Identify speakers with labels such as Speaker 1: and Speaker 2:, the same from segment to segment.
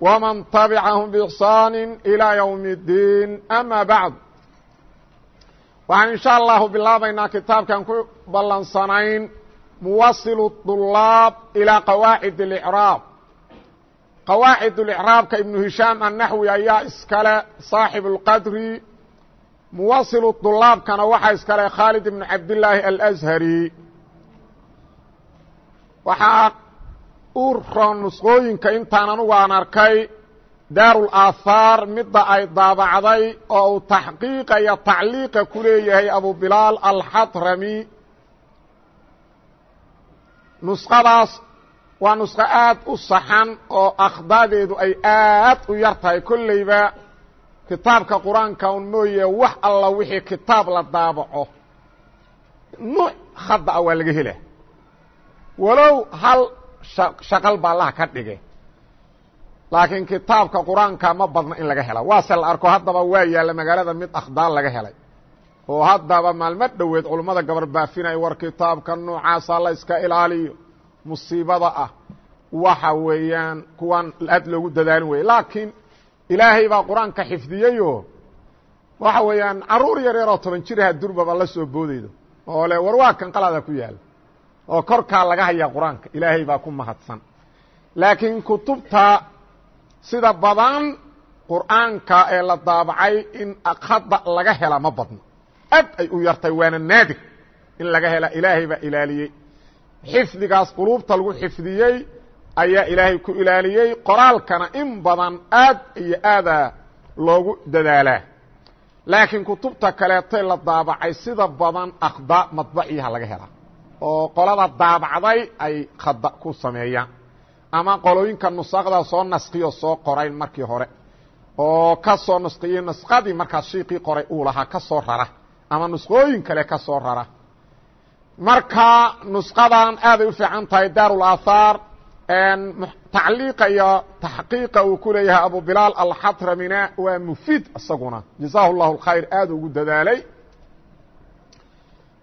Speaker 1: ومن تبعهم بإحsaan إلى يوم الدين أmا baعd waxaan in shاء allahu bilaabaynaa kitaabkan ku ballansanayn muwaصل الطulaab إilى qawaacid الإعraab qawaacid الإعraabka ibnu hishaam الnaxwi ayaa iskale saaxib الqadri muwaصل طulaabkana waxaa iskale khaalid ibn cabdالlaahi alأshari waxaa u roon nusqooyinka intaan anugu aan arkay daarul aathaar midda ay daabacday oo uu taxqiiqa iyo tacliiqa ku leeyahay abubilaal alxadrami nusqadaas waa nusqo aad u saxan oo akhdaadeedu ay aad u yar tahay. Kitaabka qur'aanka un mooye wax alla wixii kitaab la daabaco. Nuuc khada a waa laga hela walow hal shaqal ba allaha ka dhige laakiin kitaabka qur'aanka ma badna in laga hela waase la arko haddaba waa yaalla magaalada mid akhdaar laga helay. Oo haddaba maalmo dhoweed culummada gabar baafinaya war kitaabka noocaasa la iska ilaaliyo. Musiibada ah. Waxa weeyaan kuwaan aad loogu dadaalin weye laakiin ilaahay baa qur'aanka xifdiyeyoo waxa weeyaan carruur yar yaroo toban jiraha durbaba la soo boodaydo. Oo le war waa kan qalada ku yaalla oo korkaa laga hayaa qur'aanka. Ilaahay baa ku mahadsan. Laakiin kutubta sida badan qur'aanka ee la daabacay in khada laga hela ma badno. Aad ay u yartay waana naadir in laga hela. Ilaahay baa ilaaliyey. Xifdigaas quluubta lagu xifdiyey ayaa ilaahay ku ilaaliyey. Qoraalkana in badan aad iyo aada loogu dadaalaa. Laakiin kutubta kaleetay la daabacay sida badan akhda madbaciyaha laga helaa oo qolada daabacday ay khada ku sameeyaan. Ama qolooyinka nusakda soo naskiyo soo qorayn markii hore. Oo ka soo naskiyey naskadii markaas shiiqii qoray uu lahaa ka soo rara. Ama nusqooyin kale ka soo rara. Marka nusqadan aaday u fiican tahay daarul aathaar tacliiqa iyo taxqiiqa uu ku leeyahay abu bilaal alxatramina waa mufiid isaguna jazahu llahu اkhayr aad ugu dadaalay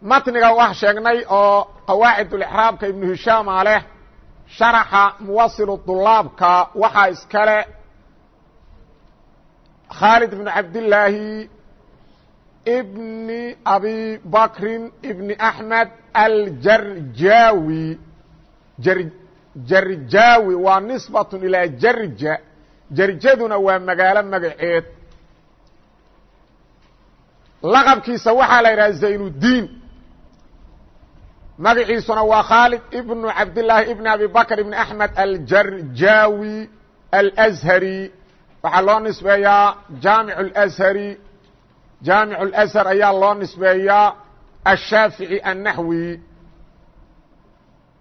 Speaker 1: matniga wax sheegnay oo qawaacid ulixraabka ibnu hishaama leh sharaxa muwasil dulaabka waxaa iskale khaalid ibnu cabdillaahi bni abi bakrin ibni axmed aljarjawi jarjawi waa nisbat ilaa jarja jarjaduna waa magaalo magaceed. Laqabkiisa waxaa la yidhaha zaynuddiin magaciisuna waa khaalid ibnu cabdillaahi ibn abi bakr ibn axmed aljarjawi alshari waxaa loo nisbeeyaa jaamic اlshari jaamic اlshar ayaa loo nisbeeyaa ashaafici annaxwi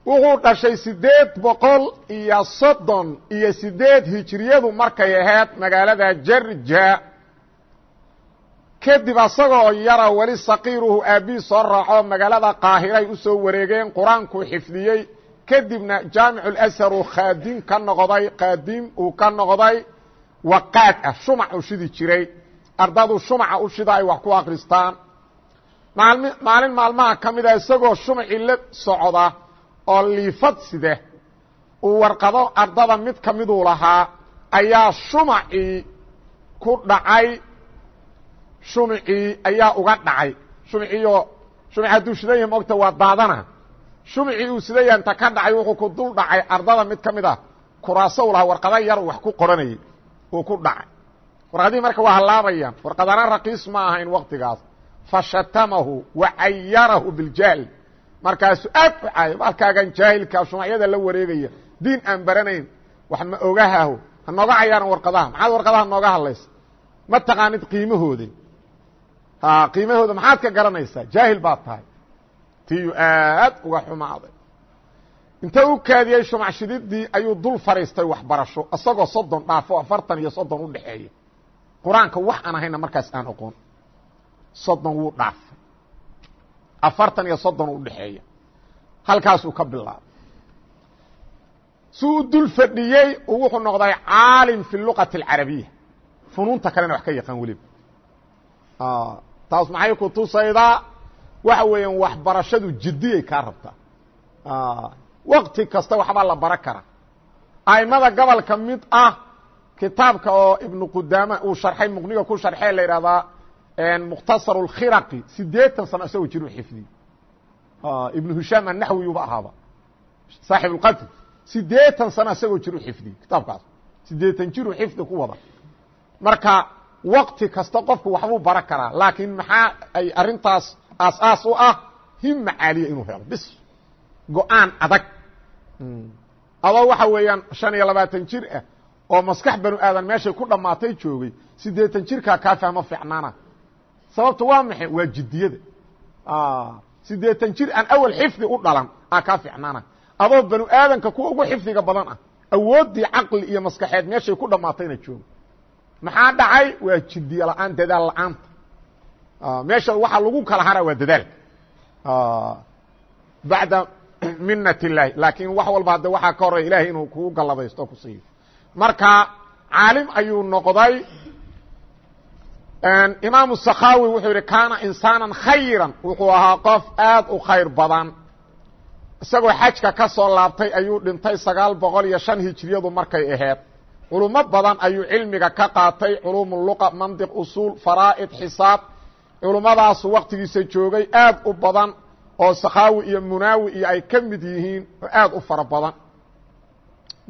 Speaker 1: wuxuu dhashay sideed boqol iyo soddon iyo sideed hijriyadu markay ahayd magaalada jarja kadib asagoo yara weli saqiiruhu aabbihi soo raaco magaalada qaahiray u soo wareegeen qur'aankuu xifdiyey. Kadibna jaamicu lashar uu khaadim ka noqday qaadim uu ka noqday. Waqaad ah shumac u shidi jiray. Ardadu shumaca u shida ay wax ku akristaan maalmi maalin maalmaha ka mida isagoo shumacii la socda oo liifad side uu warqado ardada mid ka miduu lahaa ayaa shumacii ku dhacay shumicii ayaa uga dhacay. Shumiciioo shumic hadduu shidan yahay mogta waa daadana. Shumicii uu sidan yahay inta ka dhacay wuxuu ku dul dhacay ardada mid ka mid a kuraaso u lahaa warqada yar wax ku qoranayay uu ku dhacay. Warqadihii marka waa halaabayaan warqadana raqiis ma ahayn waktigaas fashatamahu wa cayarahu biljahl markaasuu aad u caayay markaagan jaahilka shumacyada la wareegaya diin aan baranayn wax ma ogahaho ha nooga cayaaran warqadaha maxaad warqadaha nooga hadlaysa? Ma taqaanid qiimahooda qiimahooda maxaad ka garanaysaa? Jaahil baad tahay. Tiyu aad uga xumaaday. Inta u kaadiyey shumac ayuu dul fariistay waxbarasho isagoo soddon dhaafo afartan iyo soddon u dhexeeya qur'aanka wax aan ahayna markaas aan oqon soddon wuu dhaafay. Afartan iyo soddon u dhexeeya halkaasuu ka bilaabay. Si uu dul fadhiyey wuxuu noqday caalim fi luqati alcarabiya. Funuunta kalena wax ka yaqaan weliba taas maxay ku tusaydaa? Waxa weeyaan waxbarashadu jiddiyay kaa rabtaa. Waqti kasta waxbaa la baran karaa aimada gobolka mid ah kitaabka oo ibnu qudaama uu sharxay muqniga ku sharxee la yidhahdaa mukhtasar اkhiraqi sideetan sano isagoo jiru xifdiyey ibnu hishaam anaxwiyuba ahaaba. Saaxib اlqadr sideetan sano isagoo jiru xifdiyey kitaabkaas. Sideetan jiru xifdi ku wada. Marka waqti kasta qofku waxbuu baran karaa. Laakiin maxaa ay arintaas aas-aas u ah? Hima caaliya inuu helo. Bis. Go'aan adag. Adoo waxa weeyaan shan iyo labaatan jir ah oo maskax banu aadan meeshay ku dhammaatay joogay siddeetan jirkaa kaa fahmo fiicnaana. Sababta waa maxay? Waa jiddiyada. Siddeetan jir aan awal xifdi u dhalan aa kaa fiicnaana. Adoo banu aadanka kuwa ugu xifdiga badan ah awooddii caqli iyo maskaxeed meeshay ku dhammaatayna jooga maxaa dhacay? Waa jiddiye la'aan dadaal la'aanta meesha waxaa lagu kala haraa waa dadaalka bacda minat illaahi laakiin wax walba hadde waxaa ka horey ilahay inuu kugu galladaysto ku siiyo marka caalim ayuu noqday. Imaamu sakhawi wuxuu yidhi kaana insaanan khayran. Wuxuu ahaa qof aad u khayr badan. Isagoo xajka ka soo laabtay ayuu dhintay sagaal boqol iyo shan hijriyadu markay aheed culummo badan ayuu cilmiga ka qaatay culuum luqa mandiq usuul faraa'id xisaab. Culummadaas waqtigiisa joogay aad u badan oo sakhaawi iyo munaawi iyo ay ka mid yihiin oo aad u fara badan.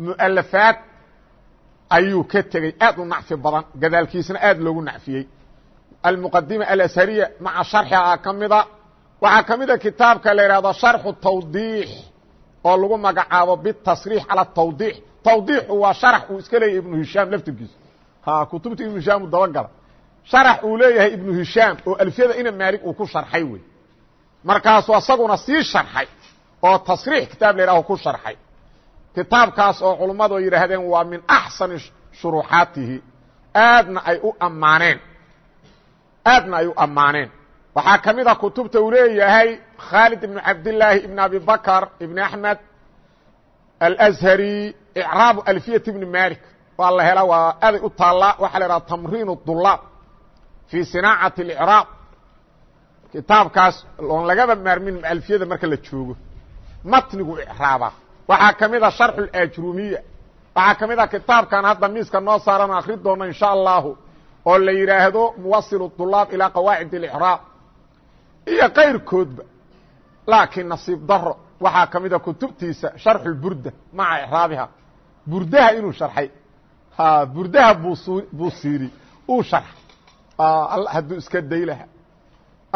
Speaker 1: Mu'alafaad ayuu ka tegey aad u nacfi badan. Gadaalkiisna aad loogu nacfiyey. Almuqadima alashariya maca sharxiga ka mida waxaa ka mida kitaabka la yidhahdo sharxu tawdiix oo lagu magacaabo bitasriix cala tawdiix tawdiixu waa sharax uu iska leeyahay ibnu hishaam laftirkiisa. Ha kutubta ibnu hishaam dabagala sharax uu leeyahay ibnu hishaam oo alfiyada ina maalig uu ku sharxay wey. Markaasuu asaguna sii sharxay oo tasriix kitaab la yidhaho ku sharxay. Kitaabkaas oo culummadu ay yidhaahdeen waa min axsani shuruuxaatihi. Aadna ay u ammaaneen. Aadna ay u ammaaneen. Waxaa ka mid a kutubta uu leeyahay khaalid ibnu cabdillaahi ibn abi bakr ibn axmed alashari raabu alfiyat bni malik waa la hela waa aday u taala waxaa la idhaha tamriin dulaab fii sinaacati اcraab kitaabkaas oon lagaba maarmin alfiyada marka la joogo matnigu icraaba waxaa ka mida sharxu ajrumiya waxaa ka mid a kitaabkan hadda miiska noo saaran akri doona insha allahu oo la yidhaahdo muwasil dulaab ilaa qawaacid اicraab iyo kayrkoodba laakiin nasiib daro waxaa ka mida kutubtiisa sharxu burda maca icraabiha burdaha inuu sharxay. Burdaha busiiri uu sharxay. Hadduu iska day laha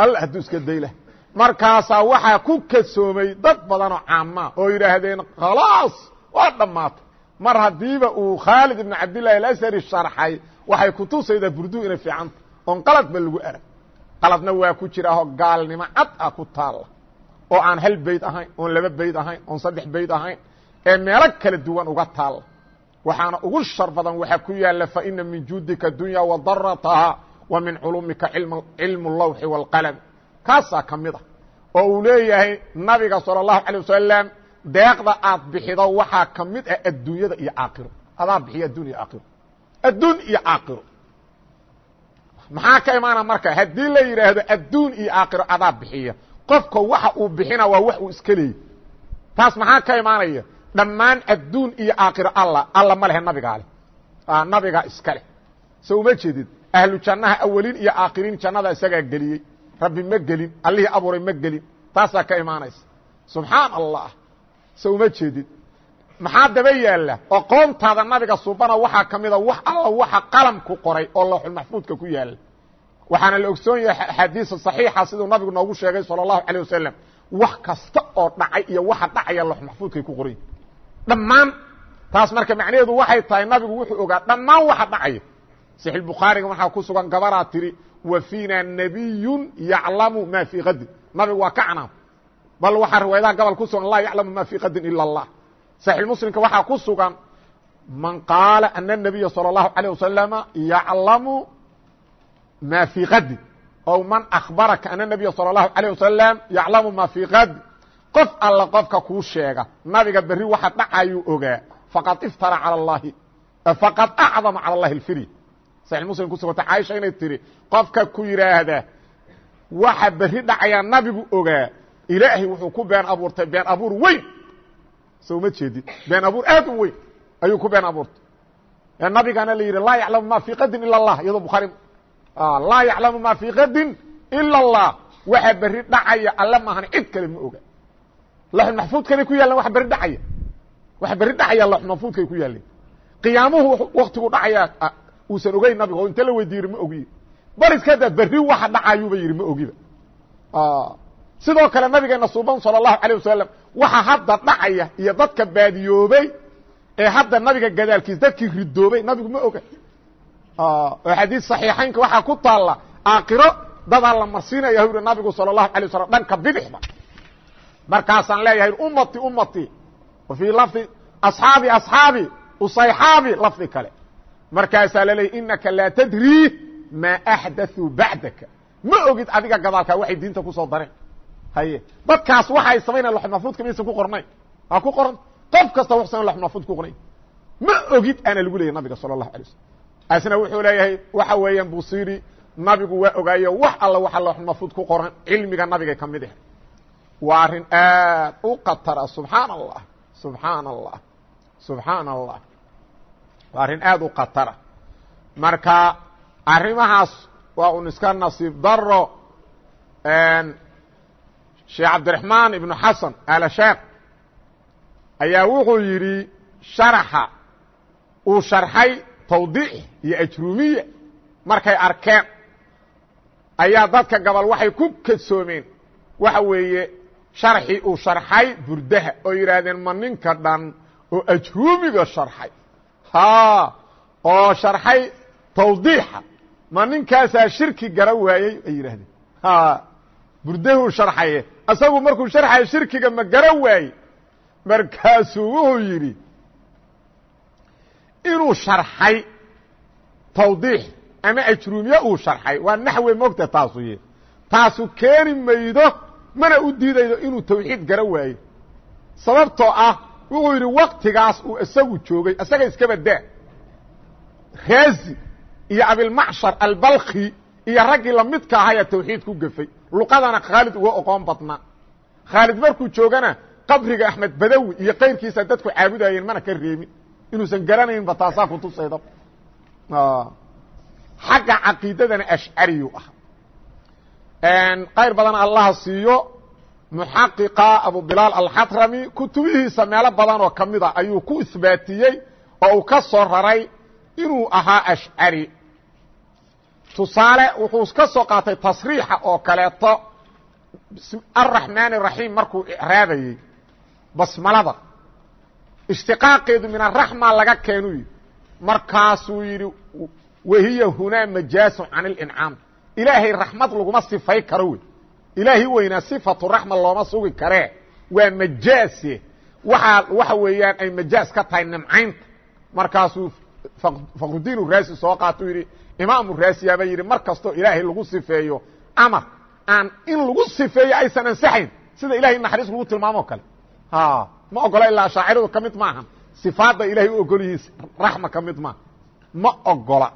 Speaker 1: alla hadduu iska day laha markaasaa waxaa ku kasoomay dad badanoo caamaa oo yidhaahdeen khalaas waa dhammaatay. Mar haddiiba uu khaalid ibn cabdillahi alasari sharxay waxay kutusaydaa burduhu inay fiicanta oon qaladba lagu arag. Qaladna waa ku jiraaho gaalnimo cad ah ku taalla. Oo aan hal bayd ahayn oon laba bayd ahayn oon saddex bayd ahayn ee meelo kala duwan uga taalla waxaana ugu shar badan waxaa ku yaalla faina min juudika dunya wadarataha wa min culumika cilmu اlawxi wاlqalm kaasaa ka mid ah oo uu leeyahay nabiga salى الlahu عalيه wasalam deeqda aad bixido waxaa ka mid ah adduunyada iyo caaqiro adaa bixiya adduun iyo caaqiro adduun iyo caaqiro maxaa ka imaana marka haddii la yidhaahdo adduun iyo caaqiro adaa bixiya qofka waxa uu bixina waa wax uu iska leeyay taas maxaa ka imaanaya dhammaan adduun iyo aakhiro alla alla ma lehe nabigaa leh nabigaa iska leh. So uma jeedid ahlu jannaha awelin iyo aakhiriin jannada isagaa geliyey. Rabbi ma gelin allihii abuuray ma gelin. Taasaa ka imaanaysa. Subxaan allah so uma jeedid maxaa daba yaalla? Oo qoontaada nabiga subana waxaa ka mida wax alla waxa qalam ku qoray oo looxulmaxfuudka ku yaalla. Waxaana la ogsoon yahay axaadiisa saxiixa siduu nabigu noogu sheegay sala allahu calayh wasalam wax kasta oo dhacay iyo waxa dhacaya looxulmaxfuudkay ku qoray dhammaan taas marka macnaheedu waxay tahay nabigu wuxuu ogaa dhammaan waxa dhacaya صaxiix bukhaariga waxaa ku sugan gabaraa tiri wa fiina nabiyu yaclamu ma fii kadin nabigu waa ka canaam bal waxaa riwaayadaha gobol ku sugan laa yaclamu ma fii kadin ila اllah صaxiix muslimka waxaa ku sugan man qaala ana الnabiya salى الlahu عalيه wasalama yaclamu maa fii qadin ow man akhbaraka ana nabiya salى اlahu عalيه wasalam yaclamu maa fii qadi qof alla qofka kuu sheega nabiga berri waxa dhacayuu ogaa faqad iftara al اllahi faqad acdama calى اllahi اlfirya saxix muslim ku suganta caaisha inay tihi qofka ku yidhaahda waxa berri dhacayaa nabigu ogaa ilaahay wuxuu ku been abuurtay been abuur weyn soo ma jeedid been abuur aad u weyn ayuu ku been abuurtay nabigana la yidhi laa yaclamu ma fii qadin ila اllah iyadoo bukhaari laa yaclamu ma fii qadin ila اllah waxa berri dhacaya alle maahan cid kale ma oga laxul maxfuudkanay ku yaallan wa berri dhacaya waxa berri dhacaya laxul maxfuudkay ku yaalleen qiyaamuhu waktigu dhacaya uusan ogeyn nabiga oo inta la weydiiye ma ogiye bar iska da berri waxa dhacayuuba yidhi ma ogiba sidoo kale nabigeena suuban salى الlahu عalيه wasalam waxa hadda dhacaya iyo dadka baadiyoobay ee hadda nabiga gadaalkiis dadkii ridoobay nabigu ma oga oo xadiis صaxiixaynka waxaa ku taalla aakiro dadaa la marsiinaya yuri nabigu salى الlahu عalيه waslm dhanka bidixda markaasaan leeyahay umati umati wa fii lafdi aصxaabi aصxaabi usayxaabi lafdi kale markaasaa la leeyay inaka laa tadri maa axdaثuu bacdaka ma ogid adiga gadaalkaa waxay diinta kusoo dareen haye dadkaas waxay samaynayan laxulmaxfuudka maysan ku qornayn waa ku qoran qof kasta wax samayn laxulmaxfuud ku qornayn ma ogid ana lagu leeyahy nabiga sala allahu alay slam asna wuxuu leeyahay waxa weeyaan busiri nabigu waa ogaayo wax alla waxa laxulmaxfuud ku qoran cilmiga nabigay ka mid ah waa arrin aad u khatara subxaan allah subxaan allah subxaan allah waa arrin aad u khatara marka arrimahaas waa un iska nasiib daro sheekh cabdiraxmaan ibnu xasan alasheekh ayaa wuxuu yidhi sharaxa uu sharxay tawdiix iyo ajruumiya markay arkeen. Ayaa dadka gabal waxay ku kadsoomeen waxa weeye sharxii uu sharxay burdaha oo yidhaahdeen ma ninka dhan oo ajruumiga sharxay. Oo sharxay tawdiixa. Ma ninkaasaa shirki gara waayey ay yidhaahdeen burdahuu sharxaye. Asagu markuu sharxaya shirkiga ma gara waaye markaasuu wuxuu yidhi inuu sharxay tawdiix ama ajruumiye uu sharxay. Waa naxwe mogta taasu y taasu keeni maydo mana u diidaydo inuu tawxiid gara waayo. Sababtoo ah wuxuu yidhi waktigaas uu isagu joogay isaga iska badaa raazi iyo abilmacshar albalki iyo raggii lamidka ahayaa tawxiid ku gefay luqadana khaalid uga oqoon badnaa. Khaalid markuu joogana qabriga axmed badawi iyo kayrkiisa dadku caabudayeen mana ka reemin. Inuusan garanaynba taasaa kutusayda xagga caqiidadana ashcariyu ah qayr badan allaha siiyo. Muxaqiqa abu bilaal alxadrami kutubihiisa meelo badan oo ka mida ayuu ku isbaatiyey oo uu ka soo raray inuu ahaa ashcari tusaale wuxuu ka soo qaatay tasriixa oo kaleeto. Araxmaan raxiim markuu icraabayey basmalada. Ishtiqaaqeedu min araxma laga keenu yidhi. Markaasuu yidhi wahiya hunaa majaasun can اlincaam ilaahay raxmad laguma sifay karo wey. Ilaahi weynaa sifatu raxma looma sugi karee waa majaase waaa waxa weeyaan ay majaas ka tahay nimcaynta. Markaasuu faqrudiin raasi soo qaatou yidhi imaamu raasiyaaba yidhi mar kastoo ilaahay lagu sifeeyo amar aan in lagu sifeeyo aysan ansaxayn sida ilahay naxariis lagu tilmaamo kale. Ma ogola ilaa shaaciradu ka mid maaha sifaadda ilahay u ogol yihiin raxma ka mid maaha ma ogola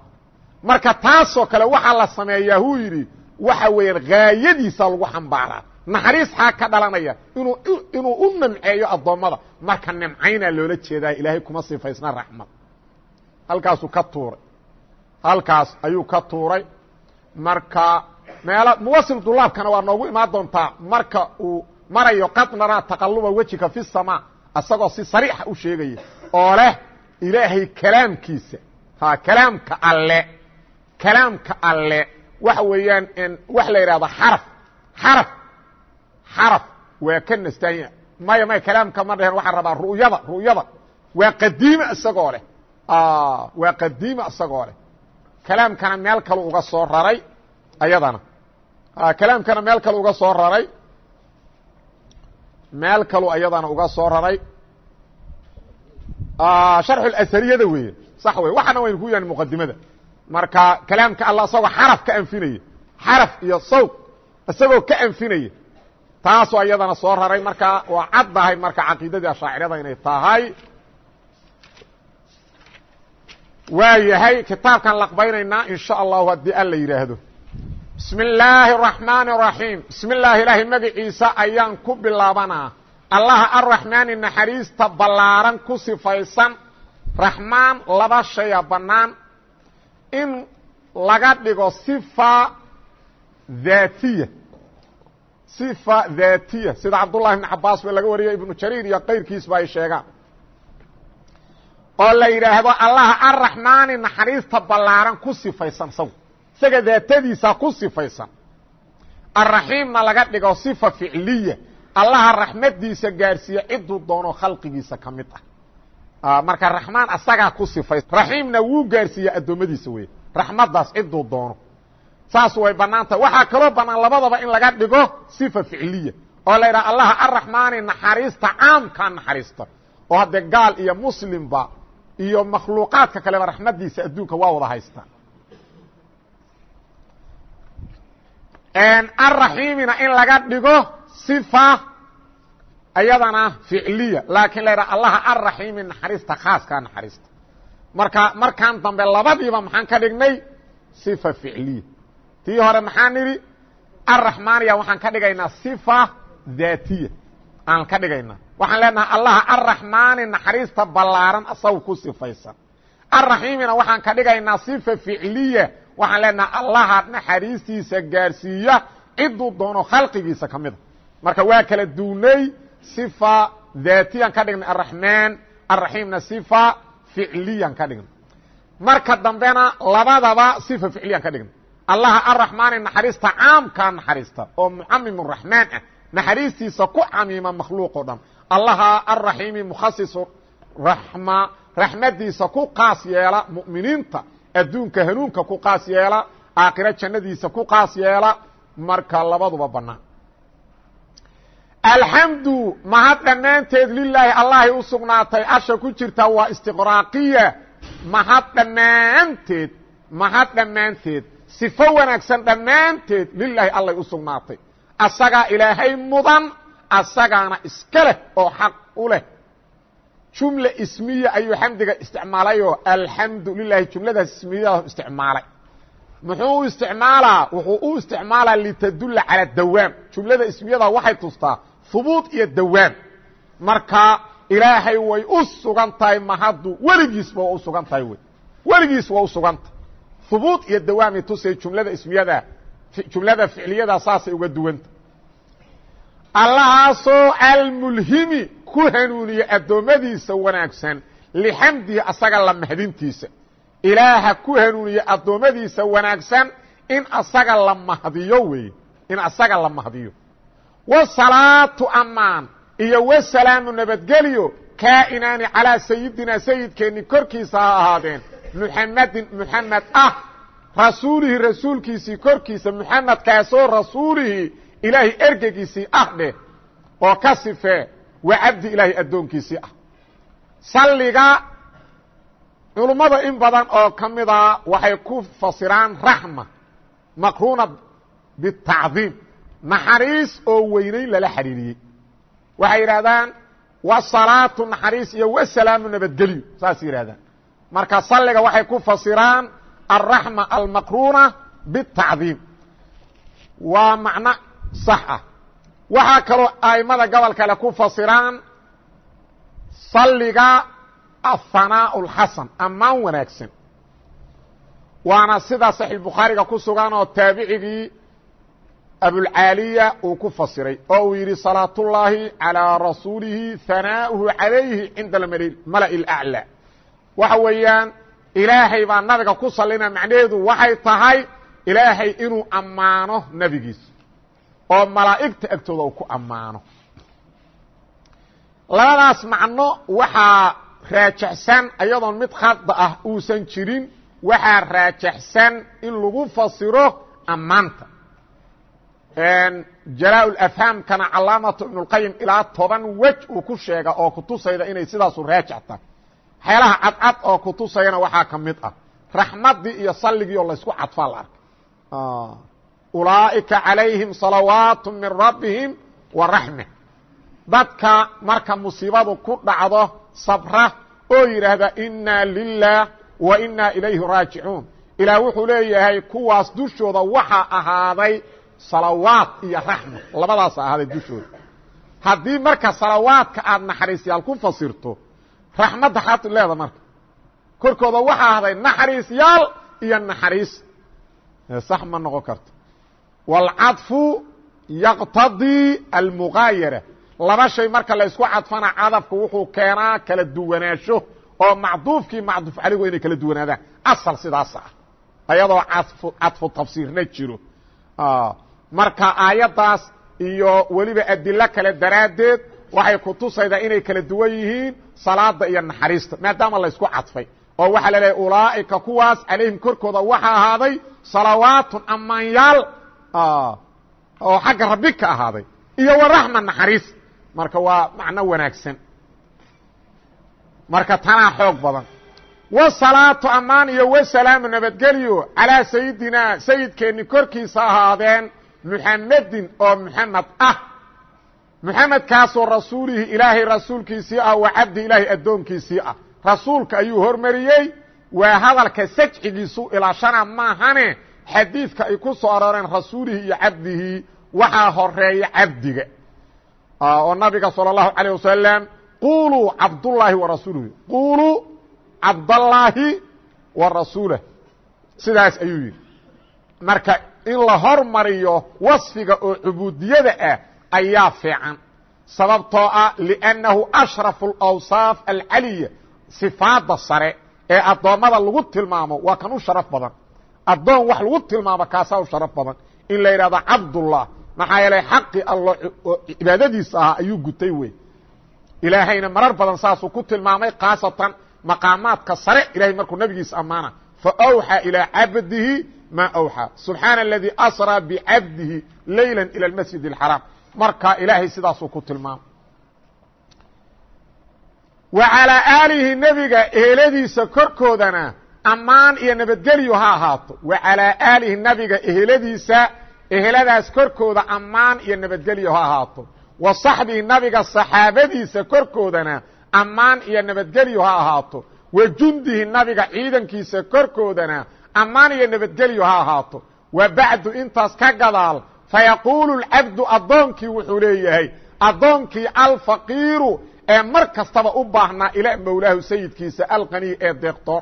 Speaker 1: marka taasoo kale waxaa la sameeyaa huu yidhi waxa weeyaan haayadiisa lagu xambaaraa. Naxariis xaa ka dhalanaya inuu inuu u nimceeyo addoommada. Marka nimcaynaa loola jeedaa ilaahay kuma sifaysna raxmad. Halkaasuu ka tuuray. Halkaas ayuu ka tuuray. Marka meelo muwasil dulaabkana waa noogu imaan doontaa. Marka uu marayo qad naraa taqaluba wejika fi samaa isagoo si sariixa u sheegaya oo leh ilaahay kalaamkiisa. Ha kalaamka alle kalaamka alle waxa weeyaan waxa la yidhahda xaraf xaraf xaraf waa ka nastaanya. Maya maya kalaamka ma dhehen waxaan rabaa ru'yada ru'yada. Waa qadiima isagoo leh. Waa qadiima isagoo leh. Kalaamkana meel kalu uga soo raray ayadana. Kalaamkana meel kalu uga soo raray. Meel kalu ayadana uga soo raray. Sharxu asariyada weeye. Sax wey waxaana waynu ku yahan muqadimada marka kalaamka alla isagoo xaraf ka anfinaya xaraf iyo sawt isagoo ka anfinaya taasoo iyadana soo raray marka waa caddahay marka caqiidadii ashaacirada inay tahay. Waa yahay kitaabkaan laqbaynaynaa in allahu haddii alla yidhaahdo bismi illaahi araxmaani araxiim bismi illaahi ilaahay magaciisa ayaan ku bilaabanaa. Allaha arraxmaani naxariista ballaaran ku sifaysan. Raxmaan laba shaya bannaan in laga dhigo sifa daatiya sifa daatiya sida cabdullahi ibn cabaas ba laga wariyay ibnu jariir iyo kayrkiisba ay sheegaan oo la yidhaahdo allaha arraxmaani naxariista ballaaran ku sifaysan isagu isaga daatadiisa ku sifaysan. Arraxiimna laga dhigo sifa ficliya. Allaha raxmadiisa gaarsiiya ciduu doono khalqigiisa ka mid ah marka raxmaan asagaa ku sifaysan raxiimna wuu gaarsiiya addoommadiisa wey raxmadaas ciduu doono. Saas way bannaan tahay waxaa kaloo bannaan labadaba in laga dhigo sifa ficliya oo la yidhaha allaha arraxmaani naxariista caamkaa naxariista. Oo haddee gaal iyo muslimba iyo makhluuqaadka kaleba raxmadiisa adduunka waa wada haystaa arraxiimina in laga dhigo sifa ayadana ficliya laakiin la yidhaha allaha arraxiimi naxariista khaaskaa naxariista. Marka markaan dambe labadiiba maxaan ka dhignay sifa ficliya. Tii hore maxaan nidhi arraxmaaniya waxaan ka dhigaynaa sifa daatiya. Aan ka dhigaynaa. Waxaan leenahay allaha arraxmaani naxariista ballaaran asagu ku sifaysan. Arraxiimina waxaan ka dhigaynaa sifa ficliya. Waxaan leenahay allaha naxariistiisa gaarsiiya ciduu doono khalqigiisa ka mida marka waa kala duunay sifa daatiyaan ka dhignay arraxmaan arraxiimna sifa ficliyan ka dhignay. Marka dambena labadaba sifa ficliyan ka dhignay. Allaha arraxmaani naxariista caamkaa naxariista oo mucamim raxmaan ah. Naxariistiisa ku camiima makhluuq dhan. Allaha arraxiimi mukhasisu raxma raxmadiisa ku qaas yeela mu'miniinta. Adduunka hanuunka ku qaas yeela aakhiro jannadiisa ku qaas yeela. Marka labaduba bannaan alxamdu mahad dhammaanteed lilaahi allahay u sugnaatay asha ku jirta waa istiqraaqiya. Mahad dhammaanteed mahad dhammaanteed sifo wanaagsan dhammaanteed lilaahi allay u sugnaatay. Asagaa ilaahay mudan asagaana iska leh oo xaq u leh. Jumla ismiya ayuu xamdiga isticmaalayoo alxamdu lilahi jumladaas ismiyada isticmaalay. Muxuu u isticmaalaa? Wuxuu u isticmaalaa litadulla cala dawaam jumlada ismiyada waxay tustaa hubuut iyo dawaam marka ilaahay way u sugan tahay mahaddu weligiisba waa u sugan tahay wey. Weligiis waa u sugan tahay. Hubuut iyo dawaamay tusay jumlada ismiyada jumlada ficliyada saasay uga duwanta allahaasoo almulhimi ku hanuuniye addoommadiisa wanaagsan lixamdihi asaga la mahdintiisa. Ilaaha ku hanuuniye addoommadiisa wanaagsan in asaga la mahdiyo weeye in asaga la mahdiyo wasalaatu amaan iyo wasalaamu nabadgelyo kaa'inaani calaa sayidina sayidkeenni korkiisa ha ahaadeen. Muxamedin muxamed ah. Rasuulihi rasuulkiisii korkiisa muxamedkaasoo rasuulihi ilaahay ergegiisii ah dheh. Oo ka sifee waa cabdi ilaahay addoonkiisii ah. Salliga culummada in badan oo ka mida waxay ku fasiraan raxma maqruuna bitacdiim naxariis oo weynayn lala xidhiiriyey waxay yidhahdaan wasalaatu naxariis iyo wasalaamu nabadgelyo saas yidhahdaan marka salliga waxay ku fasiraan alraxma almaqruuna bitacdiim waa macno sax ah. Waxaa kaloo a'immada gobol kale ku fasiraan salliga ahanaa اlxasan ammaan wanaagsan. Waana sida saxiix bukhaariga ku sugan oo taabicigii abulcaaliya uu ku fasiray oo uu yidhi salaat ullaahi calىa rasuulihi hanaa'uhu calayhi cinda mala'i اlأclى waxa weeyaan ilaahay baa nabiga ku salina macnaheedu waxay tahay ilaahay inuu ammaano nebigiisa oo malaa'igta agtooda uu ku ammaano labadaas macno waxaa raajaxsan ayadoon mid khada ah uusan jirin waxaa raajaxsan in lagu fasiro ammaanta jalaa-ulafhaamkana calaamatu ibnulqayim ilaa toban wej uu ku sheega oo kutusayda inay sidaasu raajax tahay waxyaalaha cadcad oo kutusayana waxaa ka mid ah raxmaddii iyo salligii oo laysku cadfaa la arkay. Ulaa'ika calayhim salawaatu min rabbihim wa raxma dadka marka musiibadu ku dhacdo sabra oo yidhaahda inaa lilah wa inaa ilayhi raajicuun. Ilaah wuxuu leeyahay kuwaas dushooda waxaa ahaaday salawaad iyo raxma labadaas ahaaday dushooda haddii marka salawaadka aad naxariisyaal ku fasirto raxmadda xaad leeda marka. Korkooda waxaa ahday naxariisyaal iyo naxariis. Sax ma noqon karto. Wاlcaطfu yaqtadii almugaayara laba shay marka laysku cadfana cadafku wuxuu keenaa kala duwanaansho oo macduufkii macduuf caligu inay kala duwanaadaan. Asal sidaas ah. Ayadoo cadfu tafsiirna jiro marka aayaddaas iyo weliba adilo kale daraaddeed waxay kutusaydaa inay kala duwan yihiin salaada iyo naxariista maadaama laysku cadfay. Oo waxaa la leehay ulaa'ika kuwaas calayhim korkooda waxaa ahaaday salawaatun ammaanyaal oo xagga rabbi ka ahaaday iyo waraxma naxariis. Marka waa macno wanaagsan. Marka tanaa xoog badan. Wasalaatu ammaan iyo wasalaamu nabadgelyo calaa sayidinaa sayidkeenni korkiisa ahaadeen muxamedin oo muxamed ah muxamedkaasoo rasuulihi ilaahay rasuulkiisii ah wa cabdi ilaahay addoonkiisii ah rasuulka ayuu hormariyey waa hadalka sajxigiisu ilaashana maahane xadiidka ay ku soo arooreen rasuulihi iyo cabdihi waxaa horeeya cabdiga oo nabiga salى الlahu عalيه wasalam quluu cabdullaahi wa rasuuluhu quluu cabdallaahi wa rasuulah sidaas ayuu yidhi marka in la hormariyo wasfiga oo cubuudiyada ah ayaa fiican. Sababtoo ah liأnnahu ashrafu اlawsaaf alcaliya sifaadda sare ee addoommada lagu tilmaamo waa kan u sharaf badan. Addoon wax lagu tilmaamo kaasaa u sharaf badan. In la yidhahdo cabdullah maxaa yeelay xaqii allo cibaadadiisa ahaa ayuu gutay wey ilaahayna marar badan saasuu ku tilmaamay khaasatan maqaamaadka sare ilahay markuu nabigiisa ammaana. Faawxaa ilaa cabdihi maa awxaa subxaana aladii asraa bicabdihi leyla ilى اmasjid اxaraam marka ilaahay sidaasuu ku tilmaamay wa calىa aalihi nebiga eheladiisa korkoodana ammaan iyo nabadgelyo ha ahaato wa calىa aalihi nabiga eheladiisa eheladaas korkooda ammaan iyo nabadgelyo ha ahaato wa saxbihi nabiga saxaabadiisa korkoodana ammaan iyo nabadgelyo ha ahaato wa jundihi nabiga ciidankiisa korkoodana ammaan iyo nabadgelyo ha ahaato. Wa bacdu intaas ka gadaal. Fayaquulu lcabdu addoonkii wuxuu leeyahay addoonkii alfaqiiru ee mar kastaba u baahnaa ilaa mowlaahu sayidkiisa alqaniy ee deeqtoor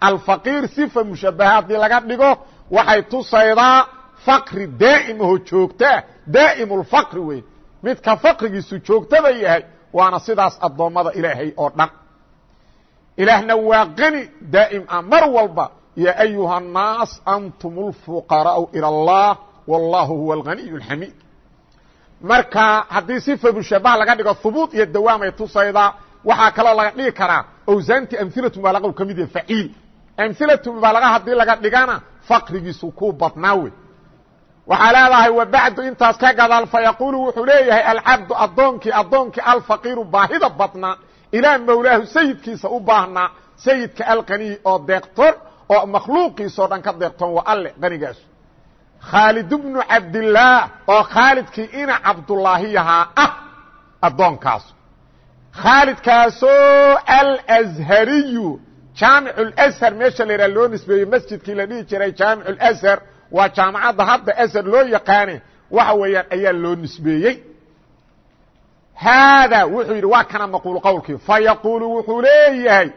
Speaker 1: alfaqiir sifa mushabaha haddii laga dhigo waxay tusaydaa faqri daa'imahoo joogtaa daa'imulfaqri wey midka faqrigiisu joogtada yahay waana sidaas addoommada ilaahay oo dhan. Ilaahna waa qani daa'im ah. Mar walba yaa ayuha الnaas antum اlfuqaraau ilى اllah wallahu huwa alganiy اlxamiid marka haddii sifa mushabaha laga dhigo hubuut iyo dawaamay tusaydaa waxaa kaloo laga dhigi karaa awsaanti amhilatu mubaalaqa ka mid yahay faciil amhilatu mubaalaqa haddii laga dhigana faqrigiisu ku badnaa wey waxaa leedahay wa bacdu intaas ka gadaal fayaquulu wuxuu leeyahay alcabdu addoonkii addoonkii alfaqiiru baahida badnaa ilaa mowlaahu sayidkiisa u baahnaa sayidka alqaniy oo deeqtoon oo makhluuqiisao dhan ka deeqtoon waa alle qanigaasu khaalid bnu cabdillaah oo khaalidkii ina cabdulaahiyahaa ah addoonkaasu khaalidkaasoo alshariyu jaamic lshar meesha la yidhaha loo nisbeeyey masjidkii la dhihi jiray jaamic lshar waa jaamacadda hadda ashar loo yaqaane waxa weeyaan ayaa loo nisbeeyey. Haada wuxuu yidhi waa kana maquul qowlkii. Fayaquulu wuxuu leeyahay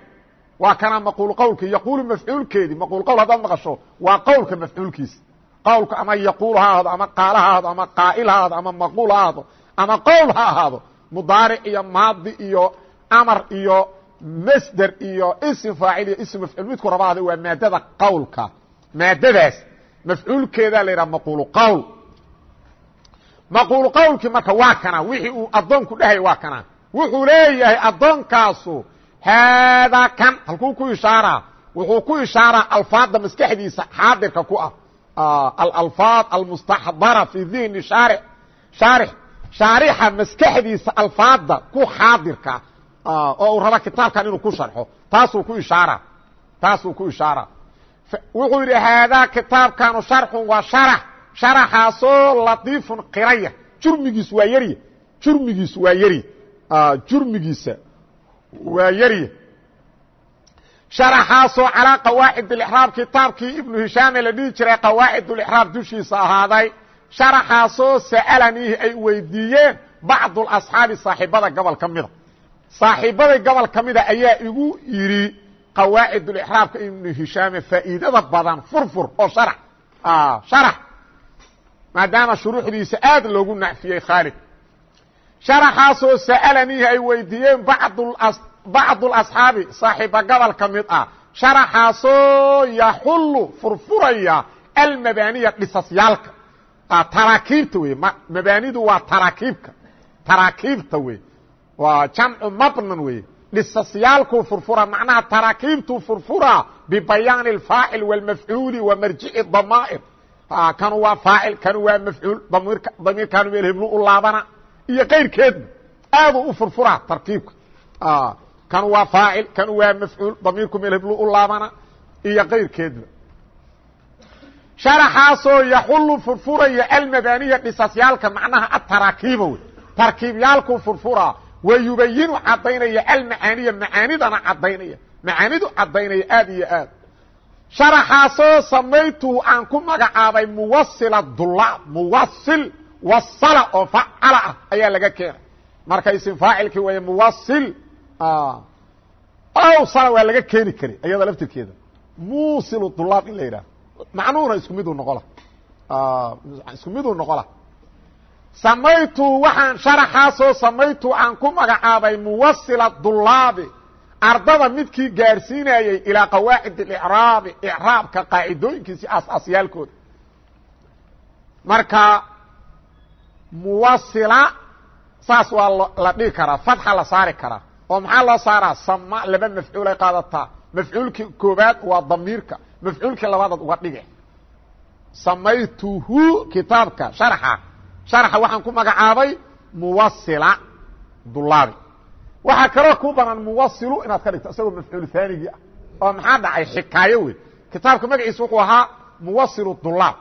Speaker 1: waa kana maquul qowlkii yaquulu mafcuulkeedii maquul qowl haddaad maqasho waa qowlka mafcuulkiisa qowlka ama yaquul ha ahaado ama qaala ha ahaado ama qaa'il ha ahaado ama maquul ha ahaado ama qowl ha ahaado mudaaric iyo maadi iyo amar iyo masder iyo ism faacil iyo ism mafcuul midku raba ahda waa maadada qowlka maadadaas mafcuulkeedaa la yidhaha maquulu qowl maquulu qowlkii marka waa kana wixii uu addoonku dhahay waa kana wuxuu leeyahay addoonkaasu haadaa kan halkuu ku ishaaraa wuxuu ku ishaaraa alfaadda maskaxdiisa xaadirka ku ah alalfaad almustaxdara fi dihni shaarix shaarix shaarixa maskaxdiisa alfaadda ku xaadirka oo uu raba kitaabkan inuu ku sharxo taasuu ku ishaara taasuu ku ishaara wuxuu yidhi haadaa kitaabkanu sharxun waa sharax sharaxaasoo latiifun qiraya jurmigiisu waa yarya jurmigiisu waa yarya jurmigiisa waa yarya sharaxaasoo calaa qawaacid اlixraab kitaabkii ibnu hishaame la dhihi jiray qawaacid ulixraab dushiisa ahaaday sharaxaasoo sa'alaniihi ay weydiiyeen bacdu asxaabi saaxiibada gobol ka mida. Saaxiibaday gobol ka mida ayaa igu yidhi qawaacid ulixraabka ibnu hishaame faa'iidada badan furfur oo sharax. Sharax. Maadaama shuruuxdiisa aad loogu nacfiyey khaalid sharaxaasoo sa'alaniihi ay weydiiyeen bacdu asxaabi saaxiiba gobol ka mid ah. Sharaxaasoo yaxullu furfuraya almabaaniya dhisasyaalka taraakiibta wey mabaanidu waa taraakiibka. Taraakiibta wey waa jamcu mabnan wey dhisasyaalkuu furfura macnaha taraakiibtuu furfura bibayaani اfaacil wاlmafcuuli wa marjici damaa'ir. Kanu waa faacil kanu waa mafcuul damiirkaanu meel heblu u laabana iyo kayrkeedba aaduu u furfura tarkiibka kanu waa faacil kanu waa mafcuul damiirku meel heblu u laabana iyo kayrkeedba sharaxaasoo yaxulu furfuraya almabaaniya dhisasyaalka macnaha ataraakiiba wey. Tarkiibyaalkuu furfura wa yubayinu cadaynaya almacaaniya macaanidana cadaynaya macaanidu cadaynaya aad iyo aad. Sharaxaasoo samaytuhu aan ku magacaabay muwasila dulaab muwasil wasala oo facala ah ayaa laga keenay. Marka isim faacilkii way muwasil ow sala waa laga keeni karay ayada laftirkeeda. Muusilu dulaab in la yidhaho macnuhuna isku miduu noqola. Isku miduu noqola. Samaytu waxaan sharaxaasoo samaytu aan ku magacaabay muwasila dulaabi ardada midkii gaarsiinayey ilaa qawaacid اlicraabi icraabka qaacidooyinkiisi asasyaalkooda. Marka muwasila saas waa la dhigi karaa fatxa la saari karaa oo maxaa loo saaraa? Sama laba mafcuulay qaadataa. Mafcuulkii koobaad waa damiirka mafcuulkii labaadaad uga dhige. Samaytuhu kitaabka sharxa. Sharxa waxaan ku magacaabay muwasila dulaabi waxaa kaloo ku banaan muwasilu inaad ka dhigto isagoo mafcuul haanigii ah oo maxaa dhacay? Xikaayo wey kitaabka magaciisa wuxuu ahaa muwasilu dulaab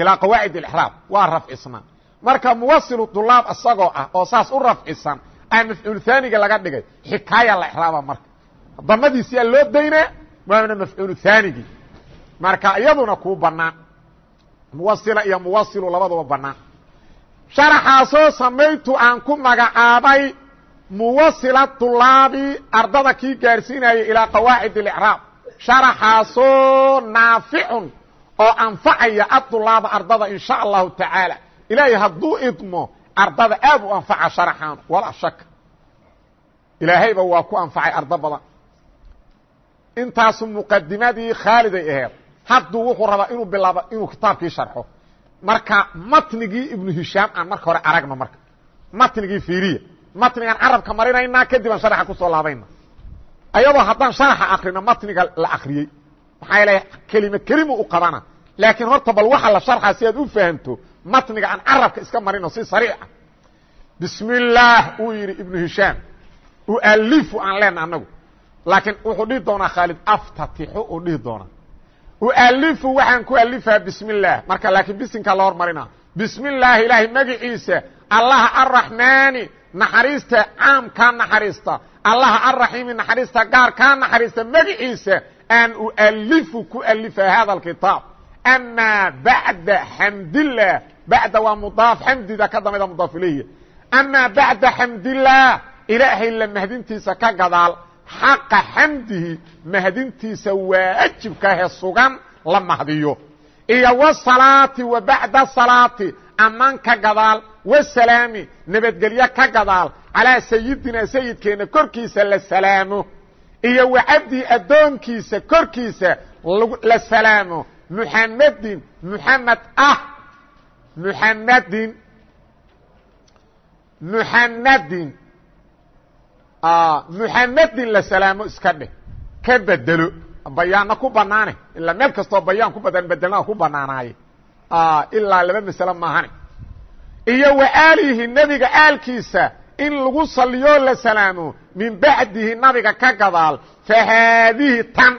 Speaker 1: ilaa qawaacid اlixraab waa rafcisnaa marka muwasilu dulaab isagoo ah oo saas u rafcisan aa mafcuul haaniga laga dhigay xikaaya la ixraaba marka. Damadiisiyaa loo daynaa waana mafcuul marka iyaduna kuu banaan muwasila iyo muwasilu labaduba banaan sharaxaasoo samaytu aan ku magacaabay muwasila dulaabi ardada kii gaarsiinayay ilaa qawaacid اlicraab sharaxaasoo naaficun oo anfacaya adulaaba ardada in sha allahu tacaala ilaahay hadduu idmo ardada aad u anfaca sharaxaan walaa shaka ilaahayba waa ku anfacay ardo badan. Intaasu muqadimadii khaaliday aheed hadduu wuxuu rabaa inuu bilaabo inuu kitaabkii sharxo. Marka matnigii ibnu hishaam aan marka hore aragno marka. Matnigii fiiriya. Matnigaan carabka marinaynaa kadib aan sharaxa ku soo laabayna. Ayadoo haddaan sharaxa akrino matniga la akriyey. Maxaa yeele kelime kelimu u qabana. Laakiin horta bal waxa la sharxa si aad u fahamto matniga aan carabka iska marino si sariica bismi illaah uu yidhi ibnu hishaam. Ualifu aan leena anagu laakiin wuxuu dhihi doonaa khaalid aftatixu uu dhihi doonaa. Ualifu waxaan ku alifaa bismi illaah marka laakiin bisinkaa la hormarina. Bismi illaahi ilaahay magiciisa. Allaha arraxmaani naxariista caamkaa naxariista. Allaha arraxiimi naxariista gaarkaa naxariista magiciisa. Aan ualifu ku alifa hada alkitaab amaa bacda xamdillaah bacda waa mudaaf xamdida ka dambayda mudaaf ilayhi amaa bacda xamdillaah ilaahay la mahdintiisa ka gadaal xaqa xamdihi mahdintiisa waajibkahe sugan la mahdiyo iyo wsalaati wa bacda salaati ammaan ka gadaal wasalaami nabadgelyo ka gadaal calaa sayidina sayidkeenna korkiisa la salaamo iyo wa cabdii addoonkiisa korkiisa la salaamo muxamedin muxamed ah muxamedin muxamedin muxamedin la salaamo iska dheh. Ka bedelo. Bayaanna ku banaane ilaa meel kastoo bayaan ku badan bedelnaa ku banaanaaye ilaa laba masalo maahane. Iyo wa aalihi nebiga aalkiisa in lagu saliyoo la salaamo min bacdihi nabiga ka gadaal fa haadihi tan.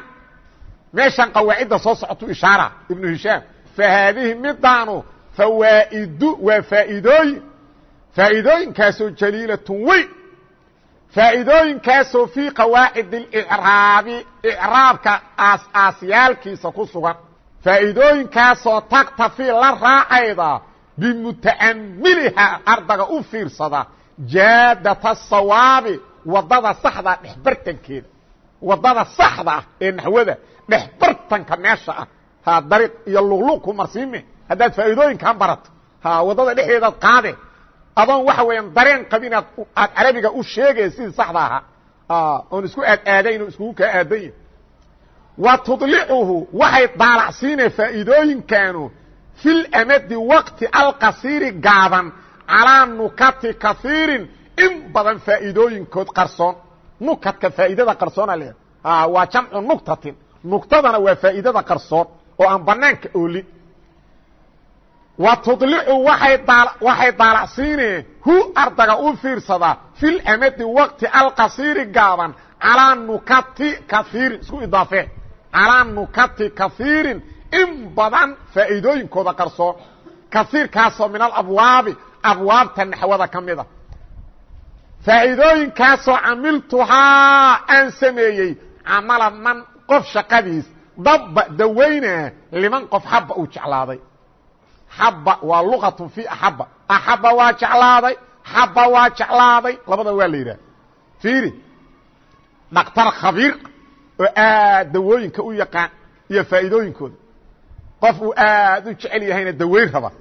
Speaker 1: Meeshan qawaacidda soo socotu ishaara ibnu hishaam. Fa haadihi fawaa'idu waa faa'iidooyin faa'iidooyinkaasoo jaliilatun weyn faa'iidooyinkaasoo fii qawaacid اlicraabi icraabka aas-aasyaalkiisa ku sugan faa'iidooyinkaasoo taktafi la raacayda bimuta'amilihaa ardaga u fiirsada jaadata sawaabi waddada saxda dhexbartankeeda waddada saxda ah ee naxwada dhexbartanka meesha ah ha dariiq iyo luqluq ku marsiime haddaad faa'iidooyinkan barato. Waddada dhexdeedaad qaade. Adoon waxa weeyaan dareen qabin aad carabiga u sheegaya sidii saxda ahaa. Oon isku aad aadayn oo iskugu kaa aadan yahi wa tudlicuhu waxay daalacsiinay faa'iidooyinkanu fil amadi waqti alqasiiri gaaban calaa nukati kaiirin in badan faa'iidooyinkood qarsoon. Nukadka faa'iidada qarsoona le waa jamcu nuktatin. Nuktadana waa faa'iidada qarsoon oo aan banaanka oolin wa tudlicu waxay daalacsiineen hu ardaga u fiirsadaa fil amadi waqti alqasiiri gaaban calaa nukati kaiirin isku idaafee calaa nukati kaiirin in badan faa'iidooyinkooda qarsoon kaiirkaasoo min alabwaabi abwaabta naxwada ka mida. Faa'iidooyinkaasoo camiltuhaa aan sameeyey camala man qof shaqadiis dabba dawaynaa liman qof xabba uu jeclaaday xabba waa luqatun fi axabba axabba waa jeclaaday xabba waa jeclaaday labada waa la yidhaha fiiri dhaktar khabiir oo aad dawooyinka u yaqaan iyo faa'iidooyinkooda qof uu aad u jecel yahayna dawayn raba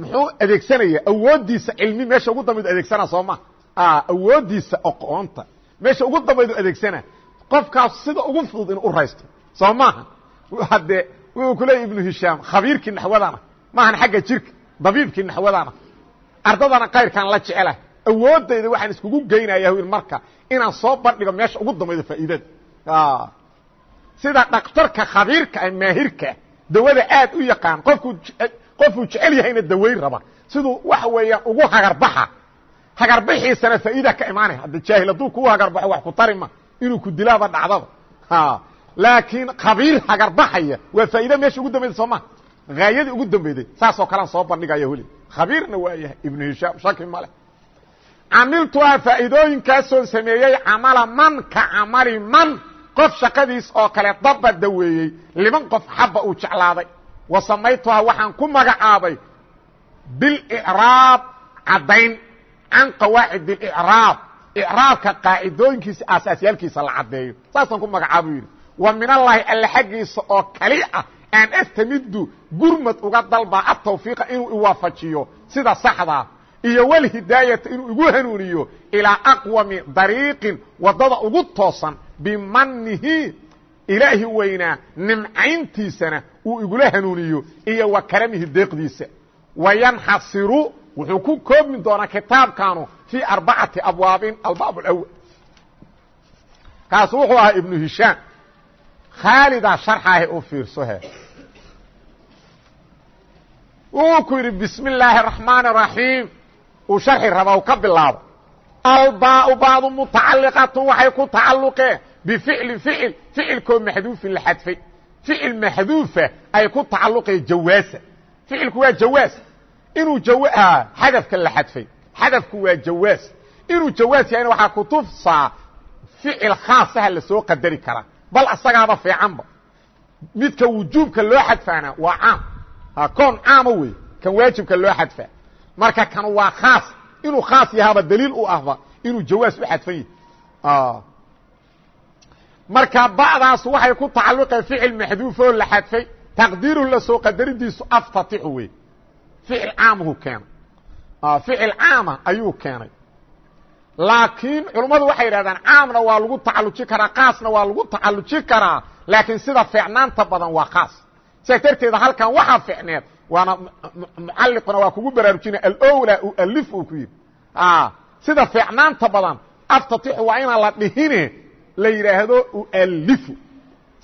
Speaker 1: muxuu adeegsanaya awooddiisa cilmi meesha ugu dambaydu adeegsana soo ma awooddiisa oqoonta meesha ugu dambaydu adeegsana qofkaas sida ugu fudud inu u raysto soo maaha haddee wuxuu ku leeyay ibnu hishaam khabiirkii naxwadana maahan xagga jirka dabiibkii naxwadana ardadana kayrkaan la jecela. Awooddayda waxaan iskugu geynaya in marka inaan soo bandhigo meesha ugu dambaydo faa'iidada sida dhaktarka khabiirka ah maahirka dawada aad u yaqaan qofkuu qofuu jecel yahayna dawayn raba. Siduu waxa weeyaan ugu hagarbaxa. Hagarbaxiisana faa'iida ka imaanaya. Hadda jaahil hadduu kuu hagarbaxo wax ku tarima inuu ku dilaaba dhacdaba laakiin khabiir hagarbaxaya waa faa'iida meesha ugu dambayda soo maa haayadii ugu dambeyday saasoo kalean soo bandhigaya weli khabiirna waa yahay ibnu hishaam shaki male camiltuhaa faa'iidooyinkaasoo sameeyey camala man ka camali man. Qof shaqadiis oo kale dabba daweeyey liman qof xabba uu jeclaaday. Wa samaytuhaa waxaan ku magacaabay bilicraab caddayn can qawaacid اlicraab icraabka qaacidooyinkiisa aasaasyaalkiisa la caddeeyo saasaan ku magacaabu yidhi wa min allaahi alle xaggiisa oo kali ah aan astamidu gurmad uga dalbaa atawfiiqa inuu iwaafajiyo sida saxdaa iyo walhidaayata inuu igu hanuuniyo ilaa aqwami dariiqin waddada ugu toosan bimanihi ilaahi weynaa nimcayntiisana uu igula hanuuniyo iyo wa karamihi deeqdiisa. Wayanxasiru wuxuu ku koobmi doonaa kitaabkaanu fii arbacati abwaabin albaab اlأwl kaas wuxuu ahaa ibnu hishaam khaalidaa sharxaahe u fiirso he. Wuu ku yidhi bismi illaahi araxmaani araxiim uu sharxi raba u ka bilaabo. Albaau baadu mutacalliqatun waxay ku tacalluqeen bificlin ficil ficilkoo maxduufin la xadfay. Ficil maxduufa ay ku tacalluqeen jawaasa. Ficilku waa jawaas. Inuu xadafka la xadfay. Xadafku waa jawaas. Inuu jawaas yahayna waxaa ku tufsaa ficil khaasaha la soo qadari karaa bal asagaaba fiicanba. Midka wujuubka loo xadfaana waa caam. Koon caama wey kan waajibka loo xadfaa marka kan waa khaas. Inuu khaas yahaaba daliil u ahba inuu jawaas u xadfan yahay. Marka ba'daas waxay ku tacalluqeen ficil maxduufoo la xadfay. Taqdiiruhu la soo qadaridiisu aftatixu wey ficil caamhu keenay. Ficil caama ayuu keenay laakiin culummadu waxay yidhahdaan caamna waa lagu tacalluji karaa kaasna waa lagu tacalluji karaa laakiin sida fiicnaanta badan waa kaas sidaas darteeda halkan waxaa ficneed waana mucalliquna waa kugu baraarujinaya alowla ualif uu ku yidhi. Sida fiicnaanta badan aftatixu waa inaan la dhihine la yidhaahdo ualifu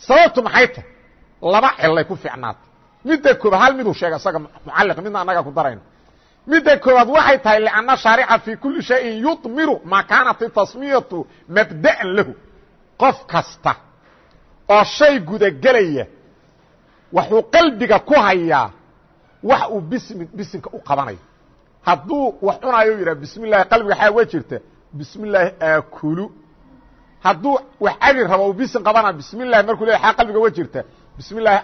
Speaker 1: sababtu maxay tahay? Laba cilay ku fiicnaata midda koobaad hal miduu sheega isaga mucalliq midna annaga ku darayna midda koobaad waxay tahay lianna shaarica fii kulli shayin yudmiru maa kaanat itasmiyatu mabda'an lahu. Qof kasta oo shay gudagelaya wuxuu qalbiga ku hayaa wax uu bismi bisinka u qabanayo. Hadduu wax cunayo yidhah bismi qalbiga xaa uga jirta aakulu. Hadduu wax cabi rabo bisin qabana bismi markuu leya xaa qalbiga uga jirta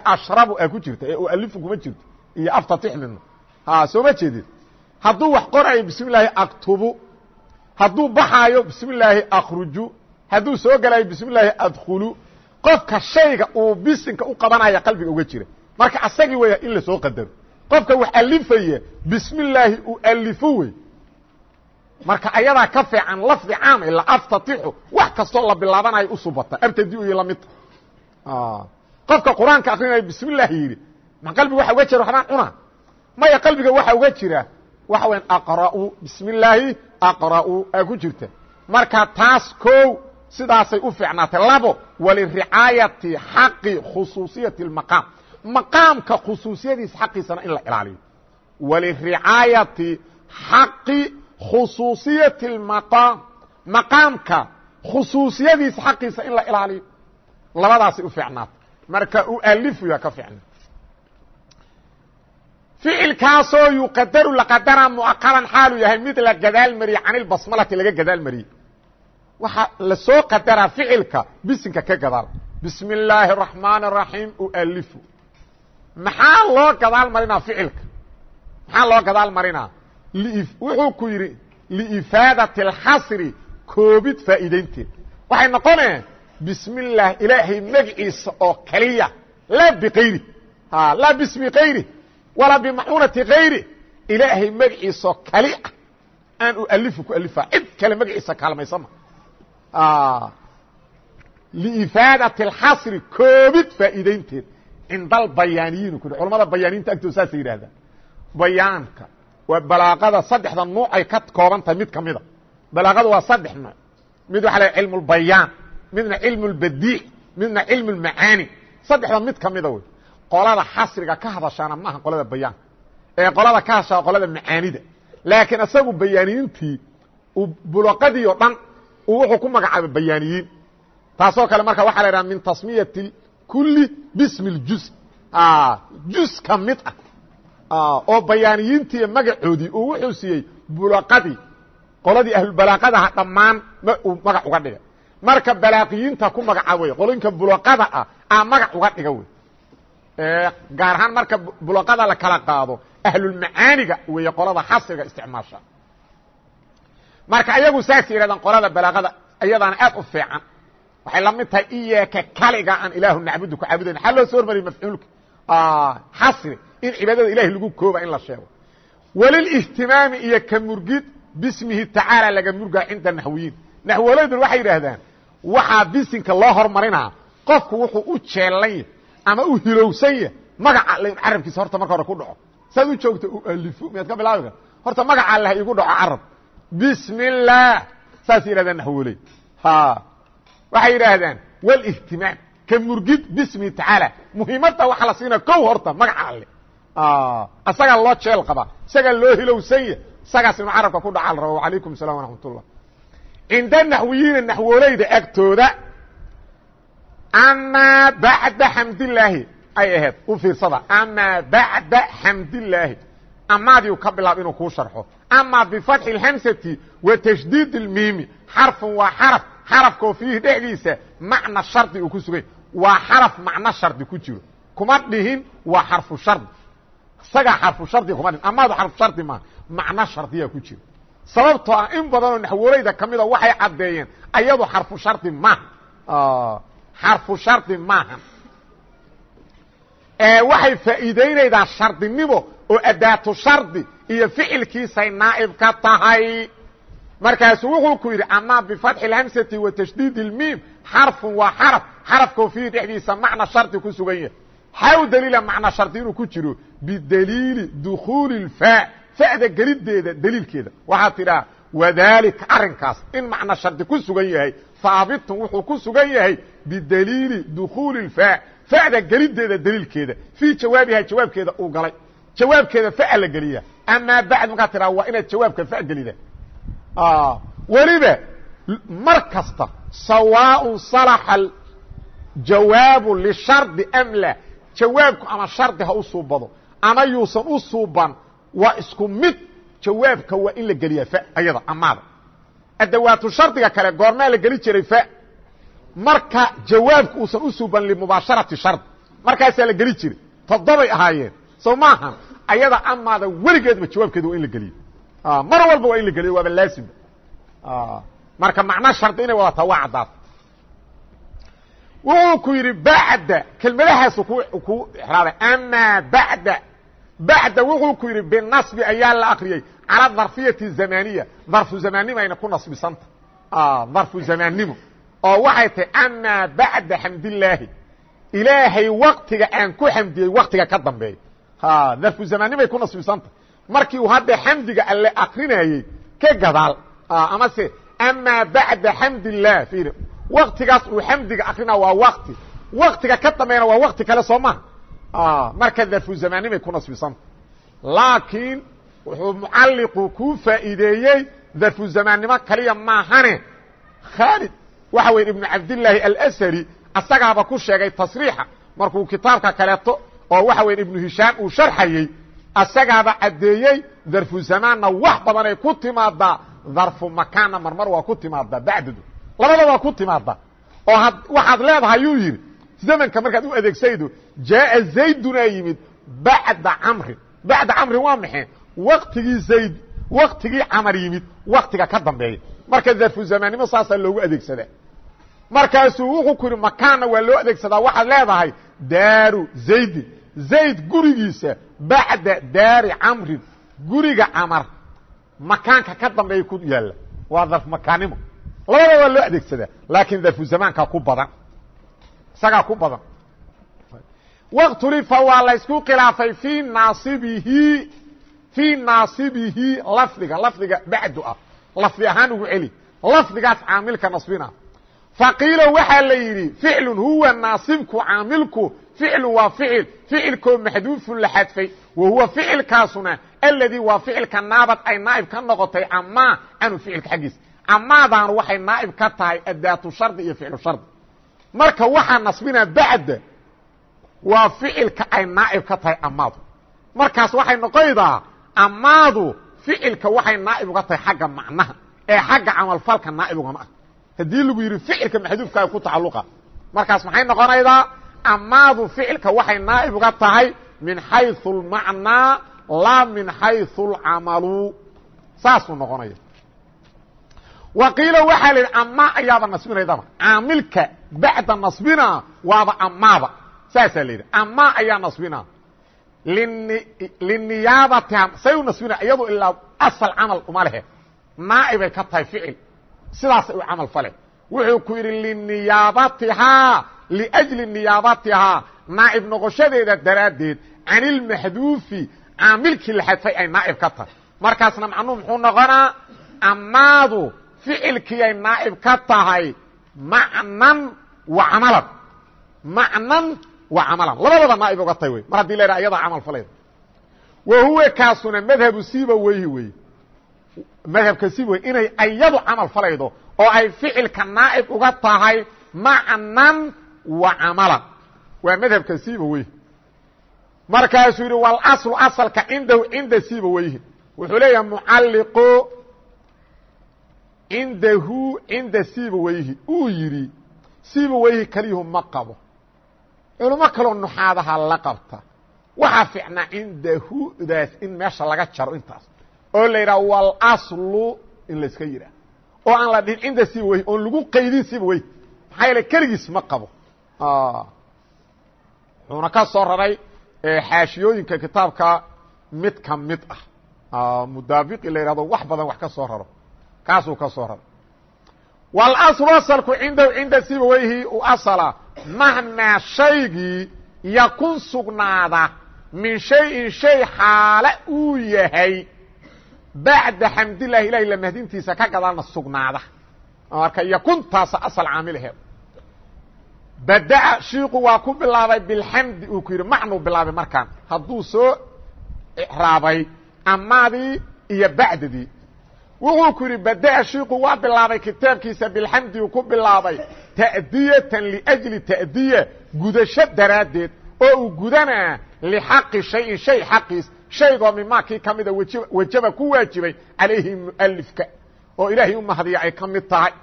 Speaker 1: ashrabu aa ku jirta ee alifu kuma jirto iyo aftatix midna ha soo ma jeedid hadduu wax qorayo bismi llaahi aktubu. Hadduu baxaayo bismi llaahi akhruju. Hadduu soo galayo bismi llaahi adkhulu. Qofka shayga uu bisinka u qabanaya qalbiga uga jira. Marka asagii weya in la soo qadaro. Qofka wax alifaya bismi llaahi u alifo wey marka ayadaa ka fiican lafdi caam ila aftatixu wax kastoo la bilaabanayo usubata abtadi iyo lamidta qofka qur'aanka akrinaya bismi llahi yidhi ma qalbiga waxa uga jira waxbaan cuna maya qalbiga waxa uga jira waxa weyan aqra'u bismi llaahi aqra'u aa ku jirta. Marka taas kow sidaasay u fiicnaatay. Labo waliricaayati xaqi khusuusiyati اlmaqaam maqaamka khusuusiyadiisa xaqiisana in la ilaaliyo. Waliricaayati xaqi khusuusiyati اlmaqaam maqaamka khusuusiyadiisa xaqiisa in la ilaaliyo. Labadaasay u fiicnaatay. Marka u alifuya ka fiicna ficilkaasoo yuqadaru laqadara muaqaran xaalu yahay mid la gadaal mariyey can ilbasmalati laga gadaal mariyey waxaa lasoo qadaraa ficilka bisinka ka gadaal bismi illaahi الraxmaan الraxiim ualifu maxaa loo gadaal marinaa ficilka maxaa loo gadaal marinaa wuxuu ku yidhi liifaadati اlxasri koobid faa'iidaynteed waxay noqonee bismi اllaah ilaahay magciisa oo kaliya laa bikayri laa bismi kayri walaa bimacuunati ayri ilaahay magaciiso kali ah. Aan u alifu ku alifa cid kale magaciisa kaalmaysama. Ah, Liifaadati اlxasri koobid faa'iidaynteed. Cindalbayaaniyiin ku culamada bayaaniinta agtooda saasay yidhahdaan bayaanka waa balaaqada saddexda nuuc ay ka koobantahay mid ka mida. Balaaqada waa saddex nuuc mid waxa la cilmulbayaan midna cilmulbadiic midna cilmulmacaani saddexda mid ka mida wey qolada xasriga ka hadashaana maaha qolada bayaanka ee qolada ka hadashaa qolada macaanida. Laakiin isagu bayaaniyiintii bulaqadii o dhan wuxuu ku magacaabay bayaaniyiin. Taasoo kale marka waxa la idhaha min tasmiyati kuli bismi اljuz juz ka mid ah. Oo bayaaniyiintii magacoodii uu wuxuu siiyey bulaqadii qoladii ahlubalaaqadaha dhammaan uu magac uga dhigay marka balaaqiyiinta ku magacaab wey qoloyinka bulaqada ah aa magac uga dhiga wey gaar ahaan marka bulaqada la kala qaado ahlulmacaaniga weeye qolada xasriga isticmaasha. Marka ayagu saas yidhahdaan qolada balaaqada iyadaana aad u fiican. Waxay la mid tahay iyaaka kaliga aan ilaahu nacbudu ku caabudayn xaa loo soo hormariyay mafcuulka? Xasri in cibaadada ilahi lagu kooba in la sheego. Walilihtimaami iyo ka murgid bismihi tacaala laga murgaa cinda naxwiyiin naxwolaydun waxay yidhaahdaan waxaa bisinka loo hormarinaa qofku wuxuu u jeellanya ama u hilowsan yah magaca l carabkiisa horta marka hore ku dhaco saad u joogta ualifu miyaad ka bilaabi kar horta magaca allah igu dhaco carab bismi اllaah saas yidhahdaan naxwoley waxay yidhaahdaan wlihtimaam ka murgid bismihi tacaala muhiimadda waxa la siina kow horta magaca alle isagaa loo jeel qabaa isagaa loo hilowsan yah isagaas inu carabka ku dhaca la rabo alaykum الsalam وraxmat الlah cinda naxwiyiina naxwoleyda agtooda amaa bacda xamdilaahi ay ahayd u fiirsada. Amaa bacda xamdilaahi amaadiu ka bilaab inuu kuu sharxo. Amaa bifatxi اlhamsati wa tashdiid اlmiimi xarfun waa xaraf. Xarafkoo fiihi dhexdiisa macna shardi uu ku sugay. Waa xaraf macno shardi ku jiro. Kuma dhihin waa xarfu shardi isagaa xarfu shardi kuma dhihin. Amaadu xarfu shardi maaha macno shardiyaa ku jiro. Sababtoo ah in badanoo naxwoleyda ka mida waxay caddeeyeen ayadu xarfu shardi maaha xarfu shardi maaha waxay faa'iideynaydaa shardinimo oo adaatu shardi iyo ficilkiisay naa'ib ka tahay markaasuu wuxuu ku yidhi amaa bifatxi اlhamsati wa tashdiid اlmiim xarfun waa xaraf xarafkoo fiihi dhexdiisa macna shardi ku sugan yahay xaw daliila macna shardi inuu ku jiro bidaliili dukhuuli اlfaa fa'da geliddeeda daliilkeeda waxaad tidhaha wadaalika arrinkaas in macna shardi ku sugan yahay haabitun wuxuu ku sugan yahay bidaliili dukhuuli اlfaa fa'da geliddeeda daliilkeeda. Fii jawaabiha jawaabkeeda uu galay. Jawaabkeeda fa la geliya amaa bacd markaad tidhaha waa inaad jawaabka fa gelida. Weliba mar kasta sawaaء salaxa jawaabu lishardi amla jawaabku ama shardi ha u suubado. Ama yuusan u suuban waa isku mid jawaabka waa in la geliyaa fa ayada amaada adawaatu shardiga kale goormaa la geli jiray fa marka jawaabku uusan u suuban limubaasharati shardi markaasaa la geli jiray toddobay ahaayeen soo maahan ayada amaada weligeedba jawaabkeeda waa in la geliyo mar walba waa in la geliyo waaba laazimba marka macna shardi inay wadataa waa caddaata wuxuu ku yidhi bacda kelmadahaasu ku exraabay amaa bacda bacda wuxuu ku yidhi binasbi ayaa la akriyey calى dharfiyati zamaniya dharfu zamaannimo ayna ku nasbisanta dharfu zamaannimo oo waxay tahay amaa bacda xamdillaahi ilaahay waktiga aan ku xamdiyey waktiga ka dambeeya dharfu zamaannimay ku nasbisanta markii uu hadda xamdiga alle akrinayey ka gadaal amase amaa bacda xamd illah ir waktigaas uu xamdiga akrina waa wakti waktiga ka dambeeyana waa wakti kale soo maha marka darfu zamaannimay ku nasbisanta laakiin wuxuu mucalliqu kuu faa'iideeyey darfu zamaannimo kaliya maahane. Khaalid waxa weye ibnu cabdillaahi alsari asagaaba ku sheegay tasriixa. Markuu kitaabka kaleeto oo waxa weye ibnu hishaam uu sharxayey asagaaba caddeeyey darfu zamaanna wax badanay ku timaadaa darfu makaanna marmar waa ku timaadaa bacdadu labada waa ku timaada oo waxaad leedahay yuu yidhi zamanka markaad u adeegsaydo jaaa zaydunaa yimid bacda camrin. Bacda camrin waa waktigii zayd waktigii camar yimid waktiga ka dambeeya marka darfu zamaannimo saasaa loogu adeegsadaa. Markaasuu wuxuu ku yidhi makaanna waa loo adeegsadaa waxaad leedahay daaru zaydin zayd gurigiisa bacda daari camrin guriga camar makaanka ka dambeeya ku yaalla. Waa darf makaannimo labada waa loo adeegsadaa laakiin darfu zamaankaa ku badan. Isagaa ku badan. Wktulifa waa laysku khilaafay fii naasibihi fii naasibihi lafdiga lafdiga bacdu ah. Lafdi ahaan ugu celi. Lafdigaas caamilka nasbina. Faqiila waxaa la yidhi ficlu huwa naasibku caamilku ficlu waa ficil. Ficilkoo maxduufun la xadfay. Wa huwa ficilkaasuna aladii waa ficilka naabad ay naaib ka noqotay amaa canhu ficilka xaggiisa amaadaanu waxay naaib ka tahay adaatu shardi iyo ficlu shardi. Marka waxaa nasbina bacda waa ficilka ay naaib ka tahay amaadu markaas waxay noqoydaa amaadu ficilka waxay naaib uga tahay xagga macnaha ee xagga camalfalka naaib ugama ah haddii lagu yidhi ficilka maxduufkaa ku tacalluqa markaas maxay noqonaydaa? Amaadu ficilka waxay naaib uga tahay min xayu اlmacnaa laa min xayu اlcamalu saasuu noqonaya. Wa qiila waxaa la yidhi amaa ayaaba nasbinaydaba caamilka bacda nasbina waaba amaaba saasaa la yidhi amaa ayaa nasbina liniyaabatiha say u ilaa asal camal uma lehe. Naaibay ka tahay ficil. Sidaasay u camal fale. Wuxuu ku yidhi liniyaabatihaa liأjli niyaabatihaa naaib noqoshadeeda daraaddeed can ilmaxduufi caamilkii la xadfay ay naaib ka tahay. Markaasna macnuhu muxuu noqonaa amaadu ficilkiiay naaib ka tahay macnan wa camalan macnan wa camalan. Labadaba naaib uga tahay wey. Mar haddii la ydhaha ayadaa camal falayda wa huwa kaasuna madhabu siba weyhi wey. Madhabka siba wey inay ayadu camal falaydo oo ay ficilka naaib uga tahay macnan wa camalan. Waa madhabka siba weyhi markaasuu yidhi walaslu asalka cindahu cinda siba weyhi wuxuu leeyahay mucalliqo cindahu cinda siba weyhi uu yidhi siba weyhi keliyuhu ma qabo culimo kaloo nuxaadaha la qabta. Waxaa fiicnaa cindahudaas in meesha laga jaro intaas. Oo la yidhaha walaslu in layska yidhaah oo aan la dhihin cinda siba weyhi oon lagu qaydin siba weyhi maxaa yeele keligiis ma qabo. Wuxuuna ka soo raray xaashiyooyinka kitaabka mid ka mid ah. Mudaabiqi la yidhahdo wax badan wax ka soo raro. Kaasuu ka soo raray wاlaslu asalku cindahu cinda siba weyhi u asala. Mahmaa shaygii yakun sugnaada. Min shayin shay xaale uu yahay. Bacda xamdillahi ilahi la mahdintiisa ka gadaalna sugnaada. Marka yakuntaasa asal caamilaheed bada'a shiiku waa ku bilaabay bilxamdi uu ku yidhi macnuu bilaabay markaan. Hadduu soo icraabay amaadii iyo bacdadii wuxuu ku yidhi bada'a shiiku waa bilaabay kitaabkiisa bilxamdi uu ku bilaabay ta'diyatan liajli ta'diya gudasho daraaddeed oo uu gudanaa lixaqi shayin shay xaqiis shaygoo mimaa kii ka mida wejaba ku waajibay calayhi mu'alifka oo ilaahay u mahdiya ay ka mid tahay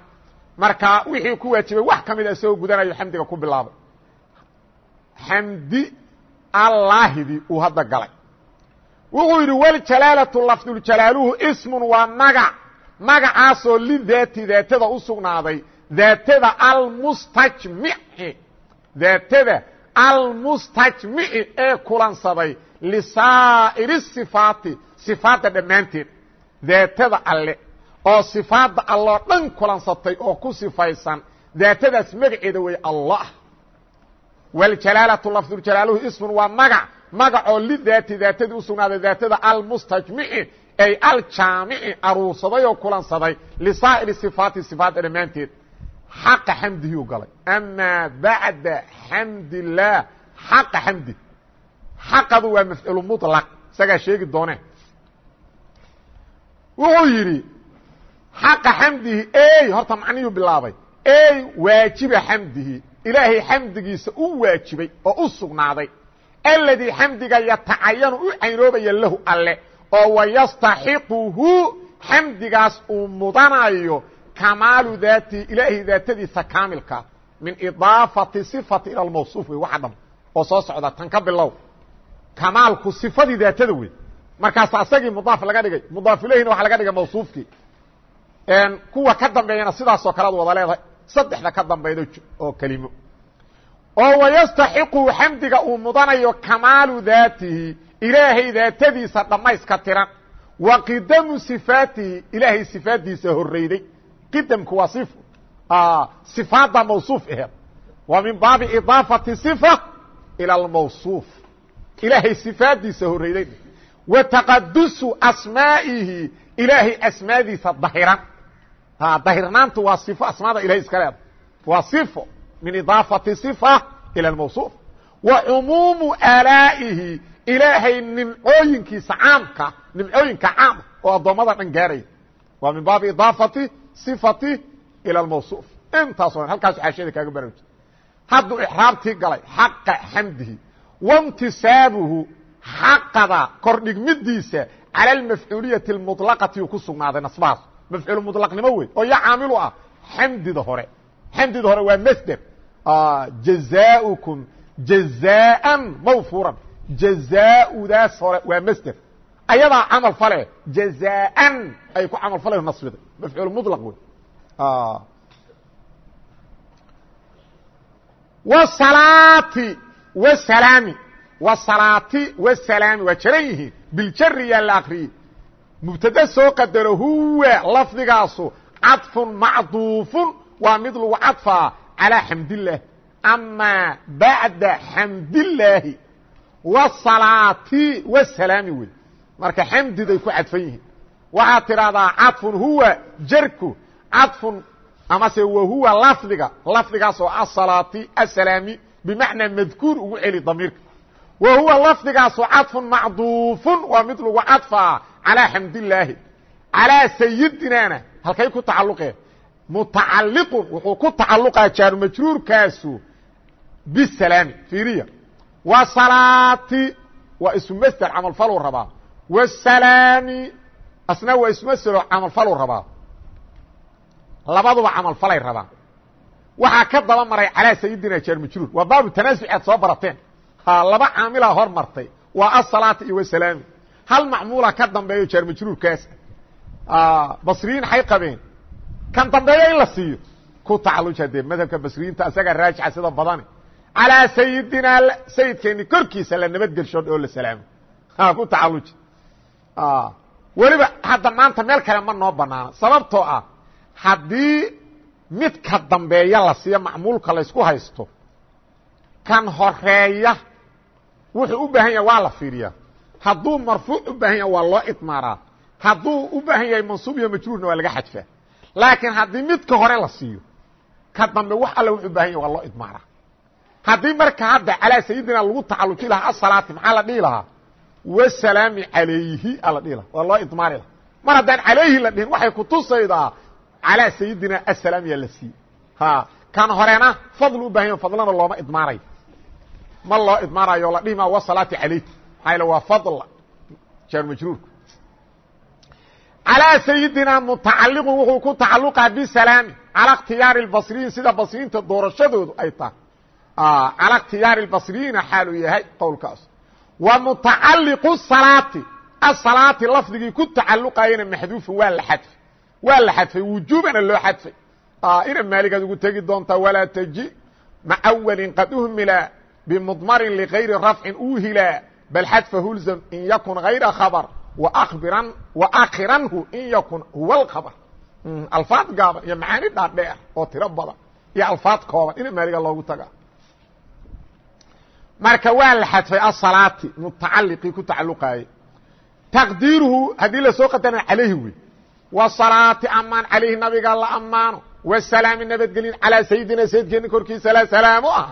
Speaker 1: marka wixii ku waajibay wax ka mida isagoo gudanayo xamdiga ku bilaabay xamdi allaahidii uu hadda galay wuxuu yidhi wljalaalatu lafduljalaaluhu ismun waa magac magacaasoo lidaati daatada u sugnaaday. Daatada almustajmici. Daatada almustajmici ee kulansaday. Lisaa'iri sifaati. Sifaadda dhammaanteed. Daatada alle. Oo sifaadda alloo dhan kulansatay oo ku sifaysan. Daatadaas magaceeda wey allah. Wljalaalatu lafduljalaaluhu ismun waa magac magacoo lidaati daatadii u sugnaaday daatada almustajmici ay aljaamici aruursaday oo kulansaday lisaa'iri sifaati sifaadda dhammaanteed. Xaqa xamdihii u galay. Amaa bacda xamd illaah xaqa xamdi. Xaqadu waa mafculu muطlaq isagaa sheegi doone. Wuxuu yidhi xaqa xamdihi ey horta macniyuu bilaabay ey waajiba xamdihi ilaahay xamdigiisa u waajibay oo u sugnaaday aladii xamdiga yatacayanu u caynoobaya lahu alle oo wayastaxiquhu xamdigaas uu mudanayo kamaalu daatihi ilaahay daatadiisa kaamilka min idaafati sifati ila mawsuuf wey waxa dham oo soo socda tan ka bilow. Kamaalku sifadii daatada wey. Markaas asagii mudaaf laga dhigay mudaaf ilahina waxa laga dhigay mawsuufkii. Kuwa ka dambeeyana sidaasoo kale ad wada leedahay saddexda ka dambayda oo kelimo oo wayastaxiqu xamdiga uu mudanayo kamaalu daatihi ilaahay daatadiisa dhammayska tiran wa qidamu sifaatihi ilaahay sifaaddiisa horreyday qidamku waa if sifaadda mawsuuf aheed waa min baabi idaafati صifa ilى اlmawsuuf ilaahay sifaaddiisa horreyday wa taqadusu asmaa'ihi ilaahay asmaadiisa dahiran dahirnaantu waa ifo asmaada ilahay iska leeda waa ifo min idaafati صifa ilى اmawsuuf wa cumuumu alaa'ihi ilaahay nimcooyinkiisa caamka nimcooyinka caama oo addoommada dhan gaaraya waa min baabi idaafati صifati ilى اmawsuuf intaas o halkaas xaashiyada kaaga baraaruji hadduu ixraabtii galay xaqa xamdihi waاntisaabuhu xaqada kordhigmidiisa calى اlmafcuuliyati اmuطlaqati uu ku sugnaaday nasbahaas mafcuul muطlaqnimo wey oo ya caamilu ah xamdida hore xamdida hore waa masder jazaaukum jazaan mawfuuran jazaudaas hore waa masder ayadaa camal fale jazaan ay ku camal falayo nasbida mafcuul mulaq wey wsalaati wsalaami wsalaati wsalaami waa jaran yihiin biljari yaa la akriyey mubtade soo qadaro huwa lafdigaasu cadfun macduufun waa mid lagu cadfaa calىa xamdillaah amaa bacda xamdillaahi wsalaati wsalaami wey marka xamdiday ku cadfan yihiin waxaad tidhahdaa cadfun huwa jarku cadfun amase wahuwa lafdiga lafdigaas oo asalaati asalaami bimacnaa madkuur ugu celi damiirka wa huwa lafdigaasoo cadfun macduufun waa mid lagu cadfaa calىa xamdillaahi calىa sayidinaana halkay ku tacalluqeen mutacaliqun wuxuu ku tacalluqaa jaaru majruurkaasu bisalaami fiiriya. Wa salaati waa ismu masder camalfaluu rabaa. Wasalaami asna waa ismu masdero camalfaluu rabaa. Labaduba camalfalay rabaan. Waxaa ka daba maray calaa sayidina jaar majruur. Waa baabu tanaasuc aad soo barateen. Ha laba caamilaa hor martay. Waa asalaata iyo wasalaami hal macmuula ka dambeeyo jaar majruurkaas. Basriyiin xay qabeen kan dambeeyo in la siiyo. Ku tacalluja dee madhabka basriyiinta isagaa raajixa sida badani. Calaa sayidinaa sayidkeeni korkiisa la nabadgelsho oo la salaamo ku tacalluja weliba hadda maanta meel kale ma noo banaano sababtoo ah haddii midka dambeeya la siiyo macmuulka laysku haysto kan horreeya wuxuu u baahan yahay waa la fiiriyaa. Hadduu marfuuc u baahan yahay waa loo idmaaraa. Hadduu u baahan yahay mansuub iyo majruurna waa laga xadfaa laakiin haddii midka hore la siiyo ka dambe wax alle wuxuu baahan yahy waa loo idmaaraa. Haddii marka hadda calaa sayidina lagu tacalluji lahaa asalaati maxaa la dhihi lahaa? Wasalaami calayhi a la dhihi lahaa. Waa loo idmaari laha mar haddaan calayhi la dhihin waxay kutusaydaa calaa sayidina asalaam yaa la siiyey. Ha kan horena fadl u baahan ya fadlana looma idmaanayo ma loo idmaanayo la dhihi maa wasalaati calayh maxaa yale waa fadl jaar majruurku calaa sayidina mutacaliqun wuxuu ku tacaluqaa bisalaami cala اkhtiyaari اbasriyiin sida basriyiinta doorashadoodu ay tahay cala اkhtiyaari اbasriyiina xaaluu yahay qowlkaas wa mutacaliqu salaati asalaati lafdigii ku tacaluqayana maxduufun waa la xadfay waa la xadfay wujuubana loo xadfay ina maaligaad ugu tegi doontaa walaa tji macawalin qad uhmila bimudmarin ligayri rafcin uuhila bal xadfa hulzam in yakun hayra khabr wabiran waakhiranhu in yakun huwa اlkhabr alfaad gaaban iyo macaani dhaadheer oo tiro badan iyo alfaad kooban ina maaliga loogu taga marka waa la xadfay asalaati mutacaliqii ku tacaluqaayey taqdiiruhu haddii la soo qadana calayhi wey wasalaati amaan calayhi nabiga la ammaano wasalaami nabadgelin calaa sayidina sayidkeena korkiisa la salaamu ah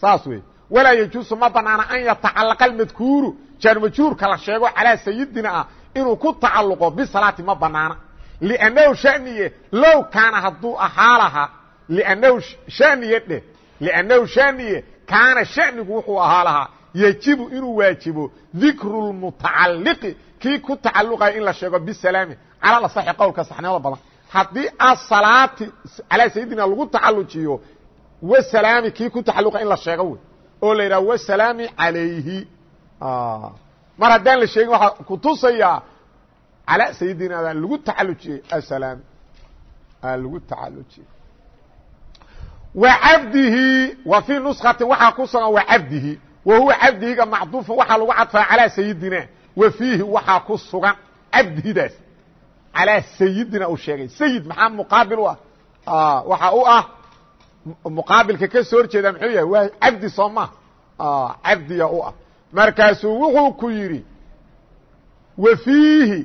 Speaker 1: saas wey walaa yajuusu ma banaana an yatacalaqa almadkuuru jaarmajuurka la sheego calaa sayidina ah inuu ku tacaluqo bisalaati ma banaana liannahu shaniye low kaana hadduu ahaa lahaa liannahu shaniye dheh liannahu shaniye kaana shanigu wuxuu ahaa lahaa yejibu inuu waajibo dikru lmutacaliqi kii ku tacaluqaya in la sheego bisalaami cala lasaxi qowlka saxnimada badan. Haddii asalaati calaa sayidina lagu tacalujiyo wasalaami kii ku tacaluqa in la sheego wey oo la yidhaha wasalaami calayhi mar haddaan la sheegin waxaa kutusayaa calaa sayidina baa lagu tacalujiyey asalaam aa lagu tacalujiyey wa cabdihi wa fii nuskatin waxaa ku sugan wa cabdihi. Wa huwa cabdihiga macduufun waxaa lagu cadfaa calaa sayidina wa fiihi waxaa ku sugan cabdihidaas. Calaa sayidina uu sheegay. Sayid maxaa muqaabil u ah? Waxaa u ah muqaabilka ka soo horjeeda muxuu yahay waa cabdi soo ma. Cabdiya u ah markaasuu wuxuu ku yidhi wa fiihi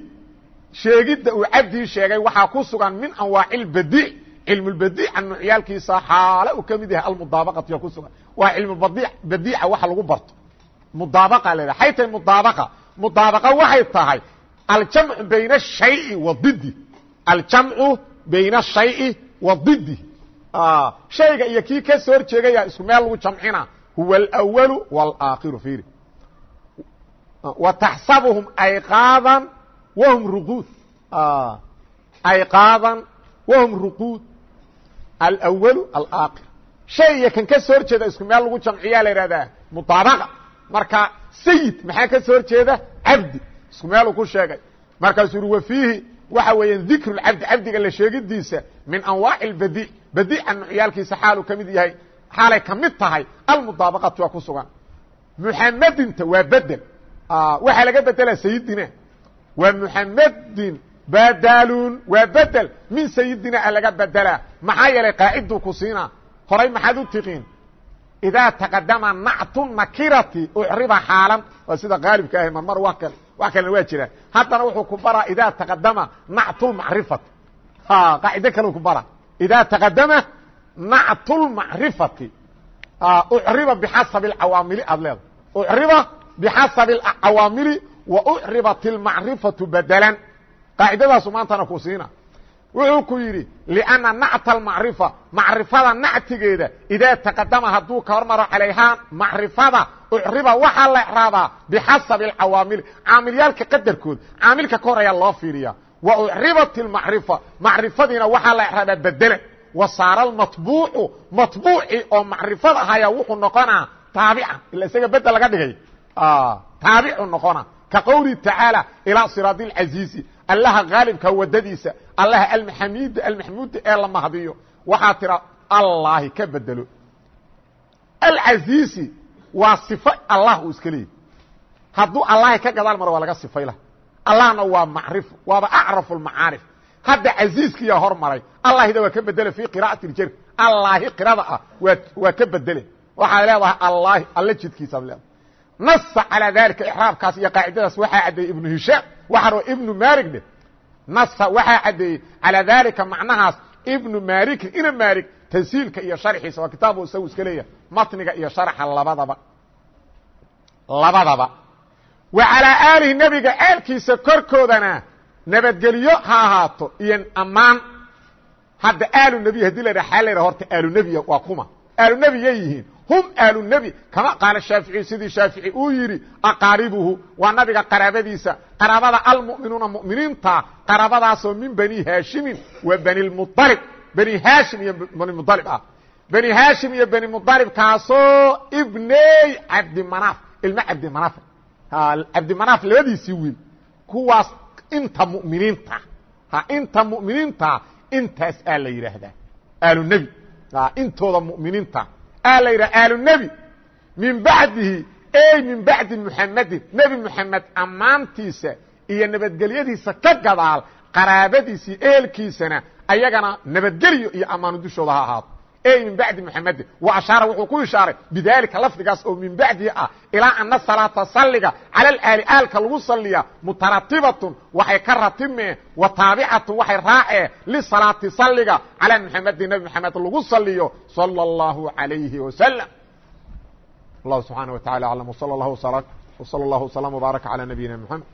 Speaker 1: sheegidda uu cabdii sheegay waxaa ku sugan min anwaaci اlbadiic cilmulbadiica nuucyaalkiisa xaale uu ka mid yahay almudaabaqatiya ku sugan waa cilmu badiica waxa lagu barto mudaabaqa la yidhaha xay tahay mudaabaqa mudaabaqa waxay tahay aljamcu bayna الshayءi wa didi aljamcu bayna الshayءi wa didi shayga iyo kii ka soo horjeegaya isku meel lagu jamcina huwa اlأwalu wاlآakhiru fiiri wataxsabuhum ayqaadan wahum ruquud ayqaadan wahum ruquud alwalu alaakir shay iyo kan ka soo horjeeda isku meel lagu jamciyaa la ihahdaa mutaabaqa marka sayid maxaa ka soo horjeeda cabdi isku meeluu ku sheegay markaasuu uri wa fiihi waxa weeya la sheegidiisa min anwaaci اbadiic badiica nucyaalkiisa xaaluu ka mid yahay xaalay ka tahay almudaabaqatu waa ku sugan muxamadinta waa bedel waxaa laga bedela sayidina waa muxamedin badalun waa bedel min sayidina laga bedelaa maxaa yeelay qaaciduu ku siina horay maxaad u tiqiin idaa taqadama nactu nakirati ucriba xaalan waa sida qaalibka ahay marmar wa kale wax kalena waa jira haddana wuxuu ku baraa idaa taqadama nactulmacrifati qaacido kale ku bara idaa taqadama nactulmacrifati ucriba bixasabi اcawaamili aad leeda bixasabi اcawaamili wa ucribat اlmacrifatu bedelan qaacidadaasu maantana ku siina wuxuu ku yidhi لأnna nacta اmacrifa macrifada nactigeeda idaa taqadama hadduu ka hormaro calayhaa macrifada ucriba waxaa la ecraabaa bixasabi اcawaamili caamilyaalka qadarkood caamilka ka horeeyaa loo fiiriya wa ucribat اmacrifa macrifadiina waxaa la ecraabaa bedelan wa saara اmatbuucu matbuuci oo macrifada ahaya wuxuu noqonaa taabican ila isaga bedel laga dhigay taabicu noqona ka qowlihi tacaalى ilaa siraadi اlcaziizi allaha haalibka wadadiisa allaha almaxamid almaxmuuda ee la mahdiyo waxaa tira allahi ka bedelo alcaziizi waa صifo allah uu iska leeyay hadduu allahi ka gadaal maro waa laga sifay lah allahna waa macrifo waaba acrafu اlmacaarif hadda caziizkiyaa hor maray allahida waa ka bedele fi qira'ati اjar allahi qirada ah waa waa ka bedele waxaad leedahay allahi alla jidkiisaad leedahay nasa calaa daalika ixraabkaas iyo qaacidadaas waxaa caddeeyey ibnu hishaam waxaanoo ibnu maalig dheh nasa waxaa caddeeyey calaa daalika macnahaas ibnu maalikin ina maalig tansiilka iyo sharxiisa waa kitaab isagu iska leeyahay matniga iyo sharxa labadaba labadaba wa calaa aalihi nebiga aalkiisa korkoodana nabadgelyo ha ahaato iyo ammaan hadda aalu nebiy haddii la dhaha xaa la yidhaha horta aalunebiya waa kuma aalunebi yay yihiin hum aalu nebi kama qaala shaafici sidii shaafici uu yidhi aqaaribuhu waa nabiga qaraabadiisa. Qaraabada almu'minuuna mu'miniinta qaraabadaasoo min bani haashimin wa bani lmualib bani haashim iyo bani mualib ah. Bani haashim iyo bani mualib kaasoo ibney cabdimanaaf ilmo cabdimanaaf cabdimanaaf labadiisii wiil. Kuwaas inta muminiinta inta mu'miniinta intaas aa la yidhaahdaa. Aalunebi intooda mu'miniinta aa la yidhaha aalunebi min bacdihi ey min bacdi muxamedin nebi moxamed ammaantiisa iyo nabadgelyadiisa ka gadaal qaraabadiisa iyo eelkiisana ayagana nabadgelyo iyo ammaano dushooda ha ahaato ey min bacdi muxamedin wa ashaara wuxuu ku ishaaray bidaalika lafdigaas oo min bacdihi ah ilaa ana salaata salliga cala alaali aalka lagu saliya mutaratibatun waxay ka ratibmeen wa taabicatun waxay raaceen lisalaati salliga calaa muxamedin nebi moxamed lagu saliyo salى اllahu عalayhi wasalam allah subxaanaه wa tacala aclam wsal اllah wsl اllah wslm wbaaraka calى nabiyina mxamed